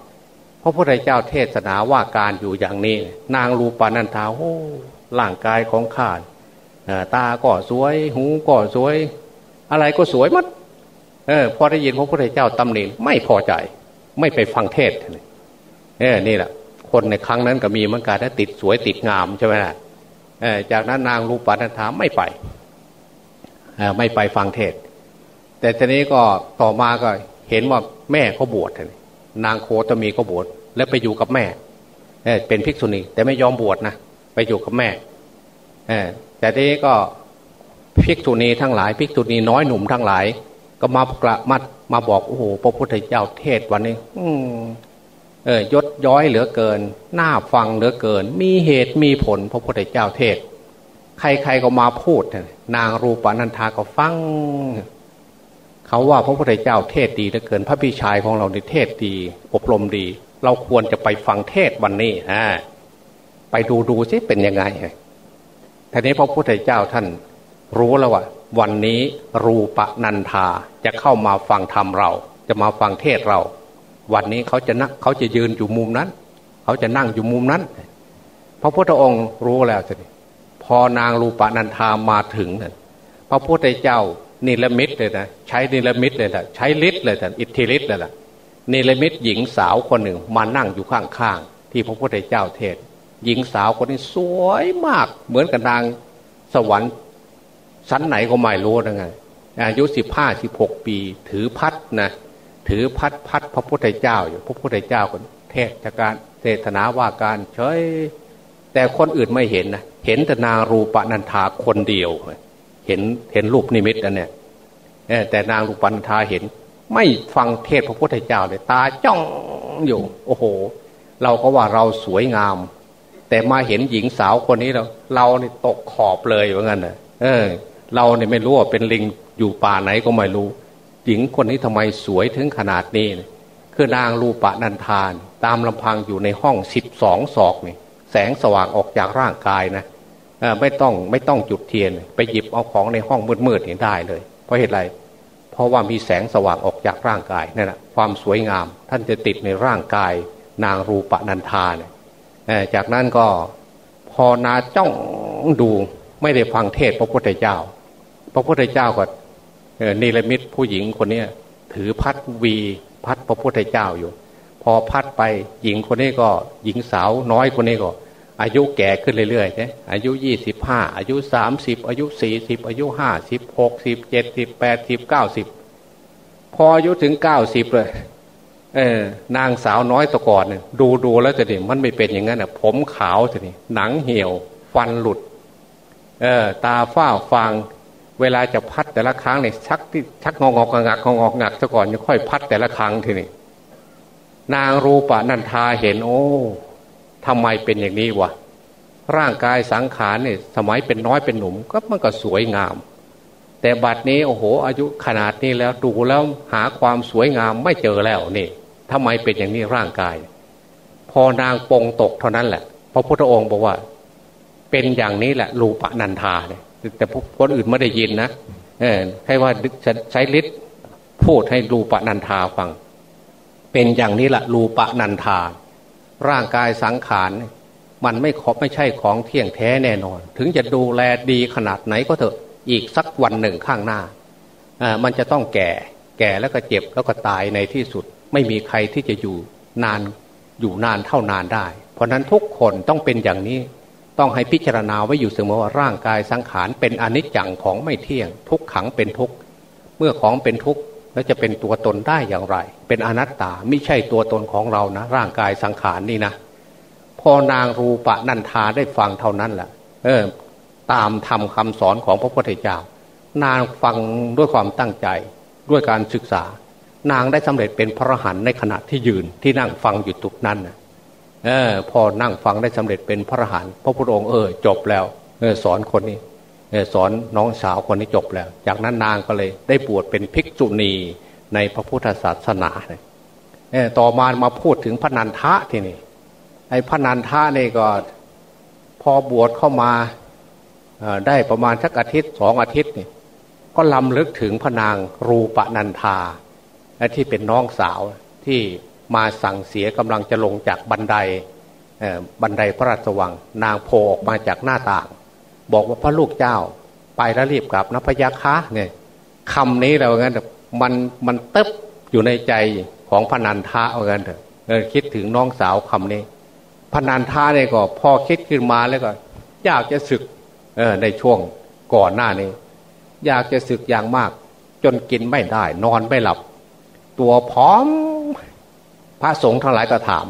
พระพุทธเจ้าเทศนาว่าการอยู่อย่างนี้ นางรูปานันทาโอ้ร่างกายของข้าตาก็สวย หูก็สวย อะไรก็สวยมัดเออพอได้ยินพระพุทธเจ้าตำหนิไม่พอใจ ไม่ไปฟังเทศเออนี่แหละคนในครั้งนั้นก็มีเหมือนกันถ้าติดสวยติดงามใช่ไหมล่ะจากนั้นนางรูปานันทาไม่ไปไม่ไปฟังเทศ แต่ทีนี้ก็ต่อมาก็เห็นว่าแม่เขาบวช นางโคตมีก็บวชแล้วไปอยู่กับแม่เเป็นภิกษุณีแต่ไม่ยอมบวชนะไปอยู่กับแม่แต่ทีนี้ก็ภิกษุณีทั้งหลายภิกษุณีน้อยหนุ่มทั้งหลาย ก็มากระมัดมาบอกโอ้โหพระพุทธเจ้าเทศวันนี้ อืเออยศย้อยเหลือเกินน่าฟังเหลือเกิน มีเหตุมีผลพระพุทธเจ้าเทศ ใครๆก็มาพูดนางรูปานันทาก็ฟัง เขาว่าพระพุทธเจ้าเทศดีเหลือเกินพระพี่ชายของเราในเทศดี อบรมดี เราควรจะไปฟังเทศวันนี้ฮะไปดูดูซิเป็นยังไงทีนี้พระพุทธเจ้าท่านรู้แล้วว่าวันนี้รูปนันทาจะเข้ามาฟังธรรมเรา จะมาฟังเทศเรา วันนี้เขาจะนั่งเขาจะยืนอยู่มุมนั้น เขาจะนั่งอยู่มุมนั้น พระพุทธองค์รู้แล้วสิพอนางรูปนันทามาถึง พระพุทธเจ้า นิรมิตเลยนะใช้นิรมิตเลยนะใช้ฤทธิ์เลยนะอิทธิฤทธิ์เลยนะนิรมิตหญิงสาวคนหนึ่งมานั่งอยู่ข้างๆที่พระพุทธเจ้าเทศ หญิงสาวคนนี้สวยมาก เหมือนกับนางสวรรค์ชั้นไหนก็ไม่รู้นะไงอายุสิบห้าสิบหกปี ถือพัดนะถือพัดพัดพระพุทธเจ้าอยู่พระพุทธเจ้าคนเทศการเทศนาว่าการเฉยแต่คนอื่นไม่เห็นนะเห็นแต่นารูปนันทาคนเดียว เห็นเห็นรูปนิมิตอันเนี้ยแต่นางรูกปันทาเห็น ไม่ฟังเทศพระพุทธเจ้าเลยตาจ้องอยู่ โอ้โห เราก็ว่าเราสวยงาม แต่มาเห็นหญิงสาวคนนี้เราเราเนี่ตกขอบเลยว่างั้นเออ เราเนี่ยไม่รู้ว่าเป็นลิงอยู่ป่าไหนก็ไม่รู้ หญิงคนนี้ทำไมสวยถึงขนาดนี้คือนางรูปะนันทาน ตามลำพังอยู่ในห้องสิบสองศอกนี่แสงสว่างออกจากร่างกายนะ ไม่ต้องไม่ต้องจุดเทียน ไปหยิบเอาของในห้องมืดๆเห็นได้เลย เพราะเหตุไร เพราะว่ามีแสงสว่างออกจากร่างกายนั่นแหะความสวยงาม ท่านจะติดในร่างกาย นางรูปนันทาเนี่ยจากนั้นก็พอนาจ้องดูไม่ได้ฟังเทศพระพุทธเจ้า พระพุทธเจ้าก็เนรมิตผู้หญิงคนนี้ถือพัดวีพัดพระพุทธเจ้าอยู่ พอพัดไปหญิงคนนี้ก็หญิงสาวน้อยคนนี้ก็ อายุแก่ขึ้นเรื่อยๆใช่อายุยี่สิบห้าอายุสามสิบอายุสี่สิบอายุห้าสิบหกสิบเจ็ดสิบแปดสิบเก้าสิบพออายุถึงเก้าสิบเลยเออนางสาวน้อยตะกอนเนี่ยดูดูแล้วจะเห็นมันไม่เป็นอย่างนั้นอะ ผมขาวจะนี่หนังเหี่ยว ฟันหลุด เออ ตาฝ้าฟางเวลาจะพัดแต่ละครั้งเนี่ยชักที่ชักงอกงอกงักงอกงอกงักซะก่อนจะค่อยพัดแต่ละครั้งทีนี้นางรูปะนันทาเห็น โอ้ ทำไมเป็นอย่างนี้วะร่างกายสังขารเนี่ยสมัยเป็นน้อยเป็นหนุ่มก็มันก็สวยงาม แต่บัดนี้โอ้โห อายุขนาดนี้แล้วดูแล้วหาความสวยงามไม่เจอแล้วนี่ทำไมเป็นอย่างนี้ร่างกาย พอนางปงตกเท่านั้นแหละพระพุทธองค์บอกว่า เป็นอย่างนี้แหละรูปะนันทาเนี่ยแต่คนอื่นไม่ได้ยินนะเออให้ว่าใช้ฤทธิ์พูดให้รูปนันทาฟัง เป็นอย่างนี้แหละรูปนันทา ร่างกายสังขารมันไม่ขอไม่ใช่ของเที่ยงแท้แน่นอน ถึงจะดูแลดีขนาดไหนก็เถอะอีกสักวันหนึ่งข้างหน้าอ่ามันจะต้องแก่ แก่แล้วก็เจ็บแล้วก็ตายในที่สุด ไม่มีใครที่จะอยู่นานอยู่นานเท่านานได้ เพราะนั้นทุกคนต้องเป็นอย่างนี้ต้องให้พิจารณาไว้อยู่เสมอว่าร่างกายสังขารเป็นอนิจจังของไม่เที่ยง ทุกขังเป็นทุกเมื่อของเป็นทุก แล้วจะเป็นตัวตนได้อย่างไร เป็นอนัตตาไม่ใช่ตัวตนของเรานะ ร่างกายสังขารนี่นะพอนางรูปะนันทาได้ฟังเท่านั้นแหละเออ ตามทำคำสอนของพระพุทธเจ้า นางฟังด้วยความตั้งใจด้วยการศึกษา นางได้สำเร็จเป็นพระหันในขณะที่ยืนที่นั่งฟังอยู่ตุกนั้นนะเออ พอนั่งฟังได้สำเร็จเป็นพระหันพระพุทธองค์เออจบแล้วเออสอนคนนี้ สอนน้องสาวคนนี้จบแล้ว จากนั้นนางก็เลยได้บวชเป็นภิกษุณีในพระพุทธศาสนาเต่อมามาพูดถึงพระนันทะทีนี่ไอ้พระนันทะนี่ก็พอบวชเข้ามาได้ประมาณสักอาทิตย์สองอาทิตย์นี่ก็ลำลึกถึงพระนางรูปนันทาที่เป็นน้องสาวที่มาสั่งเสียกำลังจะลงจากบันไดบันไดพระราชวัง นางโผล่ออกมาจากหน้าต่าง บอกว่าพระลูกเจ้า ไปแล้วรีบกลับนะพยาคะเนี่ยคำนี้เราเงี้ยมันมันเติบอยู่ในใจของพนันทาเอางี้ยเถอะคิดถึงน้องสาวคำนี้พนันทาเนี่ยก็พอคิดขึ้นมาแล้วก็ อยากจะศึกเออในช่วงก่อนหน้านี้ อยากจะศึกอย่างมาก จนกินไม่ได้ นอนไม่หลับ ตัวพร้อม พระสงฆ์ทั้งหลายก็ถาม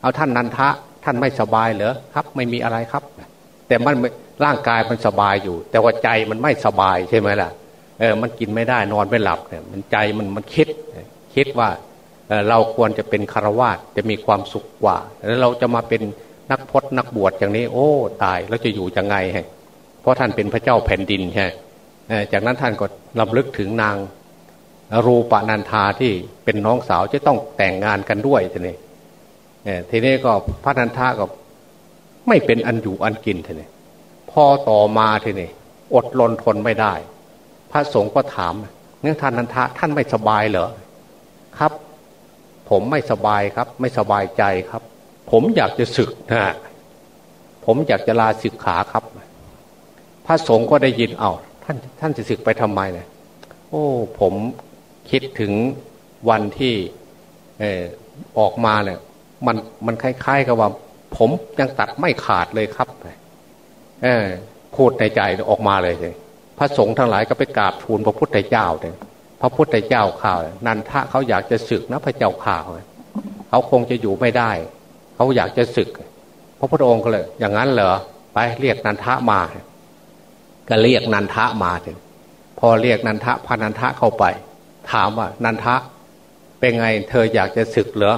เอาท่านนันทะ ท่านไม่สบายเหรอครับ ไม่มีอะไรครับ แต่มัน ร่างกายมันสบายอยู่ แต่ว่าใจมันไม่สบายใช่ไหมล่ะเออมันกินไม่ได้นอนไม่หลับเนี่ยมันใจมันมันคิดคิดว่าเเราควรจะเป็นคารวาสจะมีความสุขกว่า แล้วเราจะมาเป็นนักพจนักบวชอย่างนี้ โอ้ตายแล้วจะอยู่ยังไงฮะเพราะท่านเป็นพระเจ้าแผ่นดินใช่จากนั้นท่านก็ลำลึกถึงนางรูปนันทาที่เป็นน้องสาวจะต้องแต่งงานกันด้วยทีนี้ทีนี้ก็พระนันทาก็ไม่เป็นอันอยู่อันกินทีนี้ พอต่อมาทีนี้อดลนทนไม่ได้ พระสงฆ์ก็ถามเนื่องท่านนันทะท่านไม่สบายเหรอครับ ผมไม่สบายครับ ไม่สบายใจครับ ผมอยากจะศึกนะผมอยากจะลาศึกขาครับ พระสงฆ์ก็ได้ยินเอา้าท่านท่านจะศึกไปทำไมเนี่ยโอ้ ผมคิดถึงวันที่เออออกมาเนี่ยมันมันคล้ายๆกับว่า ผมยังตัดไม่ขาดเลยครับ เออพูดในใจออกมาเลยเลยพระสงฆ์ทั้งหลายก็ไปกราบทูลพระพุทธเจ้าเลยพระพุทธเจ้าข่าวนันทะเขาอยากจะศึกนะพระเจ้าข่าวเขาคงจะอยู่ไม่ได้ เขาอยากจะศึก พระพุทธองค์ก็เลย อย่างนั้นเหรอไปเรียกนันทะมา ก็เรียกนันทะมาถึงพอเรียกนันทะพานันทะเข้าไป ถามว่านันทะเป็นไงเธออยากจะศึกเหรอ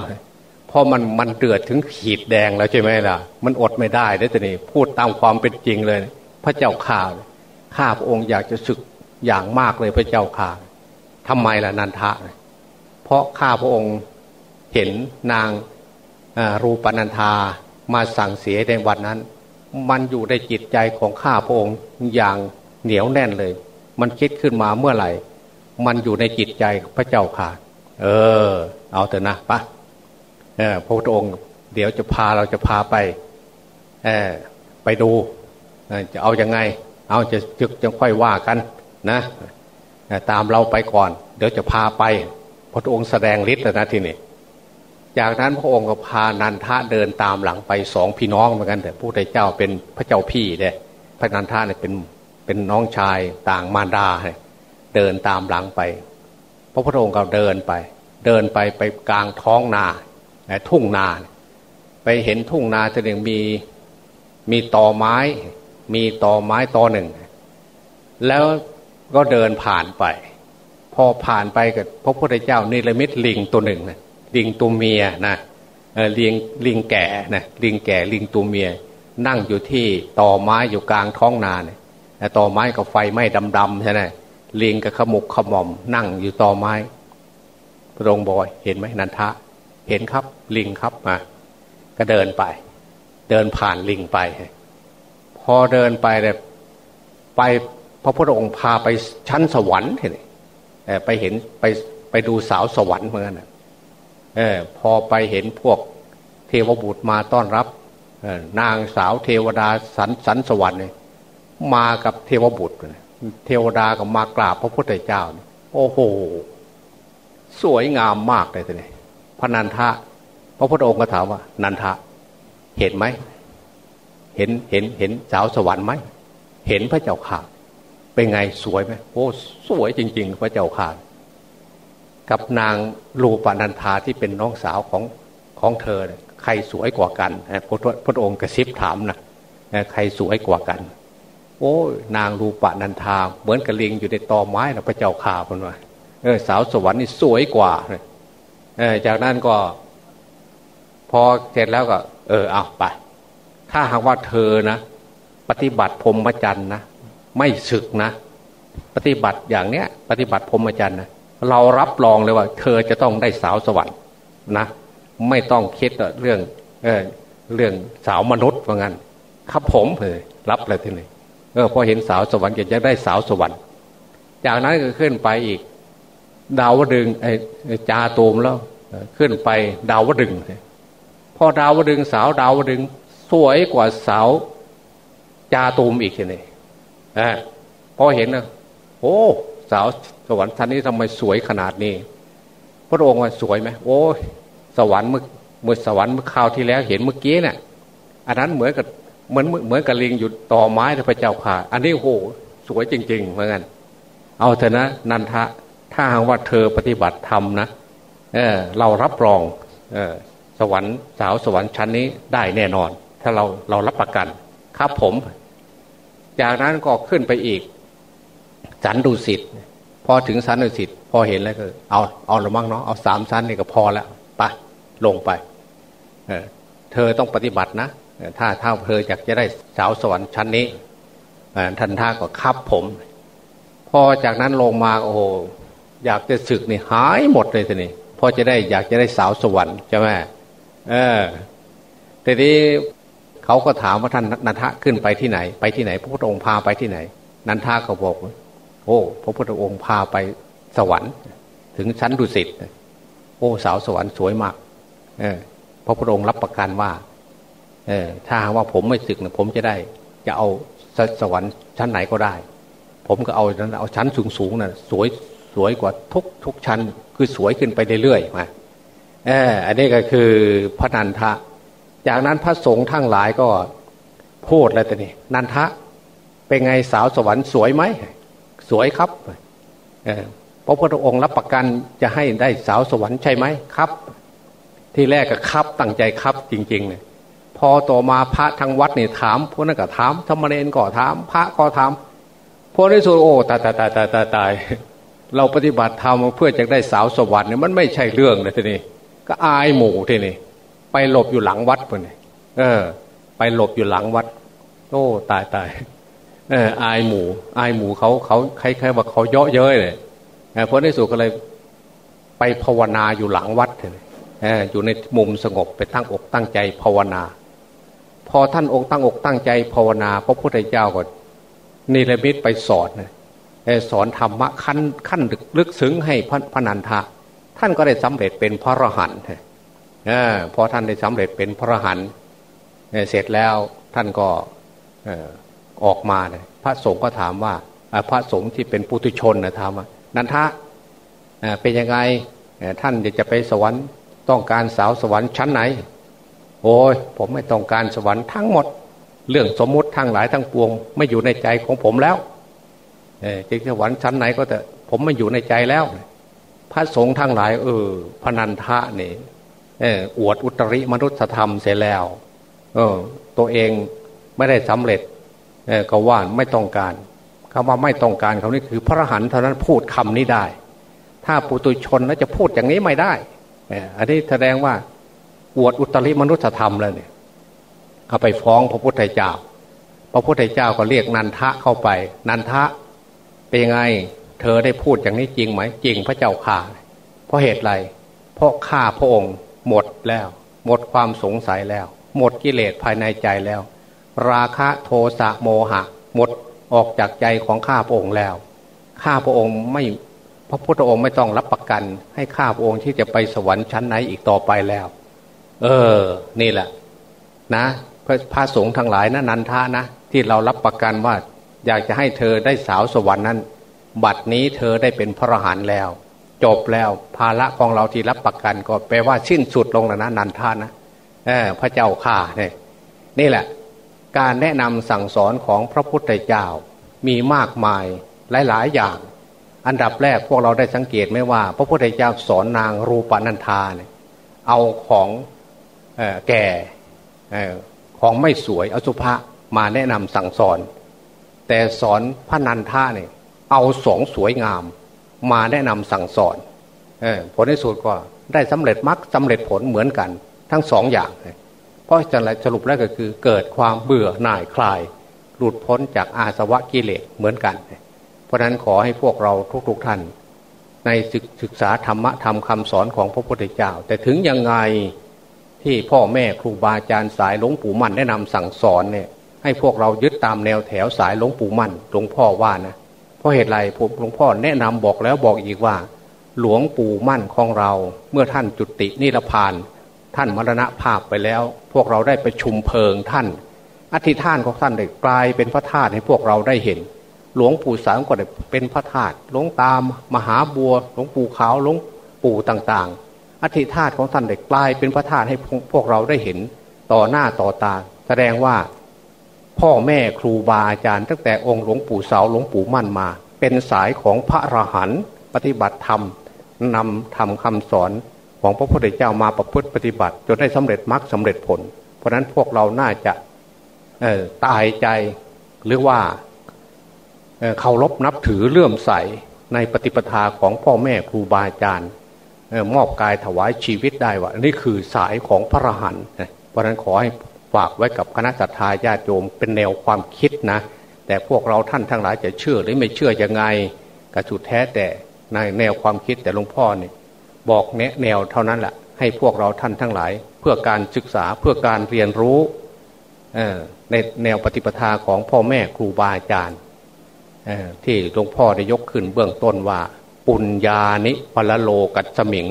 พราะมันมันเดือดถึงขีดแดงแล้วใช่ไหมล่ะ มันอดไม่ได้ได้แต่นี่พูดตามความเป็นจริงเลย พระเจ้าข่าข้าพระองค์อยากจะศึกอย่างมากเลยพระเจ้าข่าทำไมล่ะนันทะ เพราะข้าพระองค์เห็นนางรูปนันทามาสั่งเสียในวันนั้น มันอยู่ในจิตใจของข้าพระองค์อย่างเหนียวแน่นเลย มันคิดขึ้นมาเมื่อไหร่ มันอยู่ในจิตใจพระเจ้าค่ะเออ เอาเถอะนะปะ พระพุทธองค์เดี๋ยวจะพาเราจะพาไปไปดูจะเอาอยัางไง เอาจะจึกจะค่อยว่ากันนะตามเราไปก่อน เดี๋ยวจะพาไป พระองค์แสดงฤทธิ์นะทีนี้จากนั้นพระองค์ก็พานันทะเดินตามหลังไปสองพี่น้องเหมือนกันแต่พระพุทธเจ้าเป็นพระเจ้าพี่เนี่ยพระนันทะเนี่ยเป็นเป็นน้องชายต่างมารดาเนี่ยเดินตามหลังไป พระพุทธองค์ก็เดินไป เดินไปไปกลางท้องนา ทุ่งนาไปเห็นทุ่งนาจะหนึ่งมีมีตอไม้ มีตอไม้ตอหนึ่ง แล้วก็เดินผ่านไป พอผ่านไปกับพระพุทธเจ้านิรมิตลิงตัวหนึ่งนะลิงตัวเมียนะลิงลิงแก่นะลิงแก่ลิงตัวเมีย นั่งอยู่ที่ตอไม้อยู่กลางท้องนาเนี่ยต่อไม้กับไฟไหม้ดำๆใช่ไหมลิงกับขมุกขมอม นั่งอยู่ตอไม้พระองค์บอยเห็นไหมนันทะ เห็นครับลิงครับมาก็เดินไป เดินผ่านลิงไป พอเดินไปแบบไปพระพุทธองค์พาไปชั้นสวรรค์เห็นไปเห็นไปไปดูสาวสวรรค์เหมือนกันเออพอไปเห็นพวกเทวบุตรมาต้อนรับนางสาวเทวดาสันสันสวรรค์เนี่ยมากับเทวบุตร เทวดาก็มากราบพระพุทธเจ้า โอ้โห สวยงามมากเลยทีนี้พ ระนันทะพระพุทธองค์ก็ถามว่า นันทะ เห็นไหมเห็นเห็นเห็นสาวสวรรค์ไหมเห็นพระเจ้าข่าเป็นไงสวยไหมโอ้สวยจริง ๆ พระเจ้าข่ากับนางรูปนันทาที่เป็นน้องสาวของของเธอ ใครสวยกว่ากันพระพระองค์กระซิบถามนะใครสวยกว่ากัน โอ้นางรูปนันทา เหมือนกับลิงอยู่ในตอไม้นะพระเจ้าข่าคนว่าเออสาวสวรรค์นี่สวยกว่าเจากนั้นก็ พอเสร็จแล้วก็ เออเอาไป ถ้าหากว่าเธอนะ ปฏิบัติพรมจรรย์นะ ไม่ศึกนะ ปฏิบัติอย่างเนี้ย ปฏิบัติพรมจรรย์นะเรารับรองเลยว่า เธอจะต้องได้สาวสวรรค์นะไม่ต้องคิดเรื่องเออเรื่องสาวมนุษย์ว่างั้นครับผมเลยรับเลยทีนี้เออพอเห็นสาวสวรรค์ก็จะได้สาวสวรรค์ จากนั้นก็ขึ้นไปอีก ดาวดึงไอ้จาตูมแล้วขึ้นไปดาวดึงพอดาวดึงสาวดาวดึง สวยกว่าสาวจาตูมอีกทีนี้อ่าพอเห็นนะโอ้สาวสวรรค์ท่านนี้ทำไมสวยขนาดนี้ พระองค์ว่าสวยไหมโอ้สวรรค์เมื่อเมื่อสวรรค์เมื่อคราวที่แล้วเห็นเมื่อกี้เนี่ยอันนั้นเหมือนกับเหมือนเหมือนกับลิงอยู่ต่อไม้พระเจ้าข่าอันนี้โหสวยจริงๆเหมือนกันเอาเถอะนะนันทะ ถ้าหากว่าเธอปฏิบัติธรรมนะเเรารับรองออสวรรค์สาวสวรรค์ชั้นนี้ได้แน่นอน ถ้าเราเรารับประกัน ครับผม จากนั้นก็ขึ้นไปอีกสันดุสิตพอถึงสันดุสิตพอเห็นแล้วก็เอาเอาละมั่งเนาะเอาสามชั้นนี่ก็พอแล้วไปลงไปเเธอต้องปฏิบัตินะถ้าถ้าเธออยากจะได้สาวสวรรค์ชั้นนี้ท่านท่าก็ครับผม พอจากนั้นลงมาโอ้โห อยากจะศึกนี่หายหมดเลยทีนี้พอจะได้อยากจะได้สาวสวรรค์ใช่ไหมเออทีนี้เขาก็ถามว่าท่านนันทะขึ้นไปที่ไหน ไปที่ไหน พระพุทธองค์พาไปที่ไหน นันทะก็บอกโอ้พระพุทธองค์พาไปสวรรค์ ถึงชั้นดุสิตโอ้สาวสวรรค์สวยมาก เออ พระพุทธองค์รับประกันว่า เออ ถ้าว่าผมไม่ศึกนะผมจะได้ จะเอาสวรรค์ชั้นไหนก็ได้ ผมก็เอาเอาชั้นสูงสูงนะ่ะสวย สวยกว่าทุกทุกชั้น คือสวยขึ้นไปเรื่อยๆมาเอออันนี้ก็คือพระนันทะ จากนั้นพระสงฆ์ทั้งหลายก็พูดแล้วแต่นี่นันทะ เป็นไงสาวสวรรค์สวยไหม สวยครับเออพระพุทธองค์รับประกันจะให้ได้สาวสวรรค์ใช่ไหมครับ ที่แรกก็ครับตั้งใจครับจริงๆเนี่ยพอต่อมาพระทางวัดเนี่ยถามพวกนั้นก็ถามธรรมเนรก็ถาม พระก็ถามพอในสุดโอ้ตายตายตายตายตายตาย เราปฏิบัติธรรมเพื่อจะได้สาวสวรรค์เนี่ยมันไม่ใช่เรื่องเลยทีนี้ก็อายหมู่ทีนี้ไปหลบอยู่หลังวัดเพื่อนเออ ไปหลบอยู่หลังวัดโอ้ตายตายเอออายหมู่อายหมู่เขาเขาใครๆว่าเขาเยาะเย้ยเลยเพราะในสุดก็เลยไปภาวนาอยู่หลังวัดเลยอยู่ในมุมสงบไปตั้งอกตั้งใจภาวนา พอท่านองค์ตั้งอกตั้งใจภาวนาพระพุทธเจ้าก็นิรมิตไปสอน สอนธรรมะขั้นขั้นลึกซึ้งให้พระนันทะ ท่านก็ได้สำเร็จเป็นพระอรหันต์พอท่านได้สำเร็จเป็นพระอรหันต์เสร็จแล้วท่านก็ออกมาเลยพระสงฆ์ก็ถามว่าพระสงฆ์ที่เป็นปุถุชนนะถามว่านันทะเป็นยังไงท่านจะไปสวรรค์ต้องการสาวสวรรค์ชั้นไหน โอ้ยผมไม่ต้องการสวรรค์ทั้งหมด เรื่องสมมุติทั้งหลายทั้งปวง ไม่อยู่ในใจของผมแล้ว จะสวรรค์ชั้นไหนก็แต่ผมไม่อยู่ในใจแล้ว พระสงฆ์ทั้งหลาย เออพนันทะนี่เอออวดอุตริมนุษยธรรมเสียแล้ว เออ ตัวเองไม่ได้สำเร็จเออก็ว่านไม่ต้องการคำว่าไม่ต้องการเขานี่คือ พระหันเท่านั้นพูดคำนี้ได้ ถ้าปุตุชนแล้วจะพูดอย่างนี้ไม่ได้อันนี้แสดงว่าอวดอุตริมนุษยธรรมแล้วเนี่ยเขาไปฟ้องพระพุทธเจ้า พระพุทธเจ้าก็เรียกนันทะเข้าไป นันทะ เป็นยังไง เธอได้พูดอย่างนี้จริงไหมจริงพระเจ้าข่าเพราะเหตุไรเพราะข้าพระองค์หมดแล้ว หมดความสงสัยแล้ว หมดกิเลสภายในใจแล้ว ราคะโทสะโมหะ หมดออกจากใจของข้าพระองค์แล้ว ข้าพระองค์ไม่พระพุทธองค์ไม่ต้องรับประกัน ให้ข้าพระองค์ที่จะไปสวรรค์ชั้นไหนอีกต่อไปแล้ว เออ นี่แหละ นะพระพระสงฆ์ทั้งหลายนะนันทานะที่เรารับประกันว่า อยากจะให้เธอได้สาวสวรรค์นั้น บัดนี้เธอได้เป็นพระอรหันต์แล้ว จบแล้วภาระของเราที่รับประกันก็แปลว่าสิ้นสุดลงแล้วนะนันทานะพระเจ้าข่าเนี่ยนี่แหละ การแนะนำสั่งสอนของพระพุทธเจ้ามีมากมายหลายๆอย่าง อันดับแรกพวกเราได้สังเกตไหมว่า พระพุทธเจ้าสอนนางรูปนันทาเนี่ยเอาของแก่ของไม่สวยอสุภะมาแนะนำสั่งสอน แต่สอนพระนันท่าเนี่ยเอาสองสวยงาม มาแนะนำสั่งสอนผลในสุดก็ได้สำเร็จมรรคสาเร็จผลเหมือนกัน ทั้งสองอย่าง เพราะจะสรุปแล้วก็คือเกิดความเบื่อหน่ายคลาย หลุดพ้นจากอาสวะกิเลสเหมือนกัน เพราะนั้นขอให้พวกเราทุกๆท่าน ในศึกษาธรรมะธรรมคำสอนของพระพุทธเจ้า แต่ถึงยังไงที่พ่อแม่ครูบาอาจารย์สายหลวงปู่มั่นแนะนำสั่งสอนเนี่ย ให้พวกเรายึดตามแนวแถวสายหลวงปู่มั่นหลวงพ่อว่านะเพราะเหตุไรผมหลวงพ่อแนะนำบอกแล้วบอกอีกว่า หลวงปู่มั่นของเรา เมื่อท่านจุตินิรพาน ท่านมรณภาพไปแล้ว พวกเราได้ไปชุมเพลิงท่าน อธิท่านของท่านได้กลายเป็นพระธาตุให้พวกเราได้เห็น หลวงปู่สามก็ได้เป็นพระธาตุหลวงตามมหาบัว หลวงปู่ขาวหลวงปู่ต่างๆ อธิธาตุของท่านได้กลายเป็นพระธาตุให้พวกเราได้เห็น ต่อหน้าต่อตา แสดงว่า พ่อแม่ครูบาอาจารย์ ตั้งแต่องค์หลวงปู่เสาหลวงปู่มั่นมา เป็นสายของพระอรหันต์ปฏิบัติธรรมนำทำคำสอนของพระพุทธเจ้ามาประพฤติปฏิบัติ จนได้สำเร็จมรรคสาเร็จผล เพราะนั้นพวกเราน่าจะตายใจหรือว่าเคารพนับถือเลื่อมใสในปฏิปทาของพ่อแม่ครูบาอาจารย์มอบกายถวายชีวิตได้ว่านี่คือสายของพระรหันต์เพราะนั้นขอให้ ฝากไว้กับคณะสัตยาญาติโยมเป็นแนวความคิดนะ แต่พวกเราท่านทั้งหลายจะเชื่อหรือไม่เชื่อยังไงก็สุดแท้แต่ในแนวความคิดแต่หลวงพ่อเนี่ยบอกแนะแนวเท่านั้นแหละให้พวกเราท่านทั้งหลาย เพื่อการศึกษาเพื่อการเรียนรู้ในแนวปฏิปทาของพ่อแม่ครูบาอาจารย์ที่หลวงพ่อได้ยกขึ้นเบื้องต้นว่า ปุญญานิพลโลกัสมิง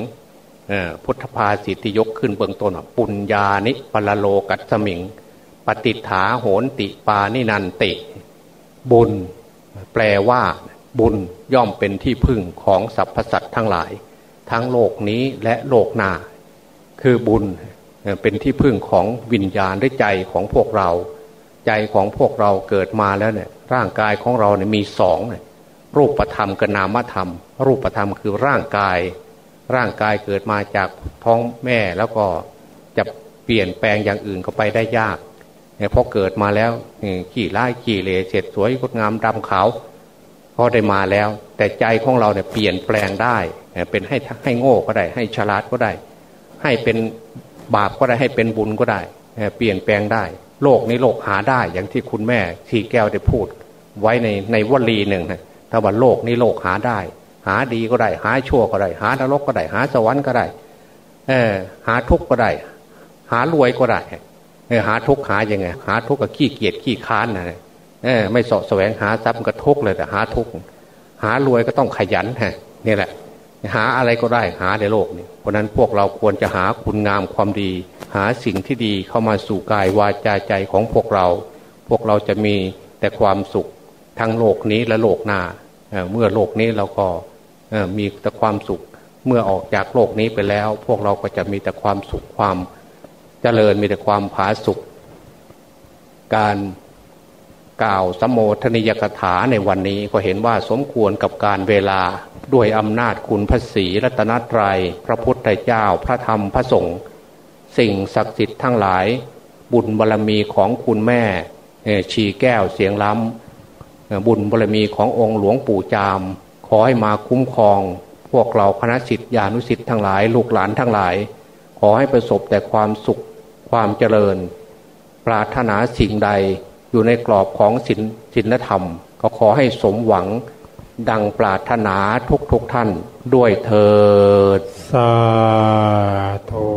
พุทธภาษิที่ยกขึ้นเบื้องต้นปุญญานิพลโลกัสมิง ปฏิฐาโหนติปานินันติ บุญ แปลว่า บุญย่อมเป็นที่พึ่งของสรรพสัตว์ทั้งหลาย ทั้งโลกนี้และโลกหน้า คือบุญเป็นที่พึ่งของวิญญาณและใจของพวกเรา ใจของพวกเราเกิดมาแล้วเนี่ยร่างกายของเราเนี่ยมีสองรูปธรรมกับนามธรรม รูปธรรมคือร่างกาย ร่างกายเกิดมาจากท้องแม่แล้วก็จะเปลี่ยนแปลงอย่างอื่นก็ไปได้ยากเนี่ยพอเกิดมาแล้วขี่ไล่ขี่เลเสร็จสวยงดงามดำขาวพอได้มาแล้ว แต่ใจของเราเนี่ยเปลี่ยนแปลงได้ เป็นให้ให้โง่ก็ได้ ให้ฉลาดก็ได้ ให้เป็นบาปก็ได้ให้เป็นบุญก็ได้ เปลี่ยนแปลงได้ โลกนี้โลกหาได้อย่างที่คุณแม่ทีแก้วได้พูด ไว้ในในวลีหนึ่งนะถ้าว่าโลกนี้โลกหาได้ หาดีก็ได้ หาชั่วก็ได้ หานรกก็ได้ หาสวรรค์ก็ได้ เออ หาทุกข์ก็ได้ หารวยก็ได้เออหาทุกข์หายังไง หาทุกข์กับขี้เกียจขี้ค้านนะเออไม่สาะแสวงหาทรัพย์ก็ทุกข์เลยแต่หาทุกข์หารวยก็ต้องขยันฮะนี่แหละ หาอะไรก็ได้หาในโลกนี้เพราะนั้นพวกเราควรจะหาคุณงามความดี หาสิ่งที่ดีเข้ามาสู่กายวาจาใจของพวกเรา พวกเราจะมีแต่ความสุขทั้งโลกนี้และโลกหน้าเเมื่อโลกนี้เราก็ มีแต่ความสุขเมื่อออกจากโลกนี้ไปแล้ว พวกเราก็จะมีแต่ความสุขความเจริญมีแต่ความผาสุข การกล่าวสมโภชนิยกถาในวันนี้ก็เห็นว่าสมควรกับการเวลาด้วยอำนาจคุณพระศีรัตนตรยัย พระพุทธเจ้าพระธรรมพระสงฆ์สิ่งศักดิ์สิทธิ์ทั้งหลาย บุญบารรมีของคุณแม่ชีแก้วเสียงล้ำบุญบารรมีขององค์หลวงปู่จาม อให้มาคุ้มครอง พวกเราคณะสิทธิานุสิทธิ์ทั้งหลาย ลูกหลานทั้งหลาย ขอให้ประสบแต่ความสุขความเจริญ ปรารถนาสิ่งใดอยู่ในกรอบของศีลศีลธรรม ก็ขอให้สมหวังดังปรารถนาทุกทุกท่านด้วยเถิด สาธุ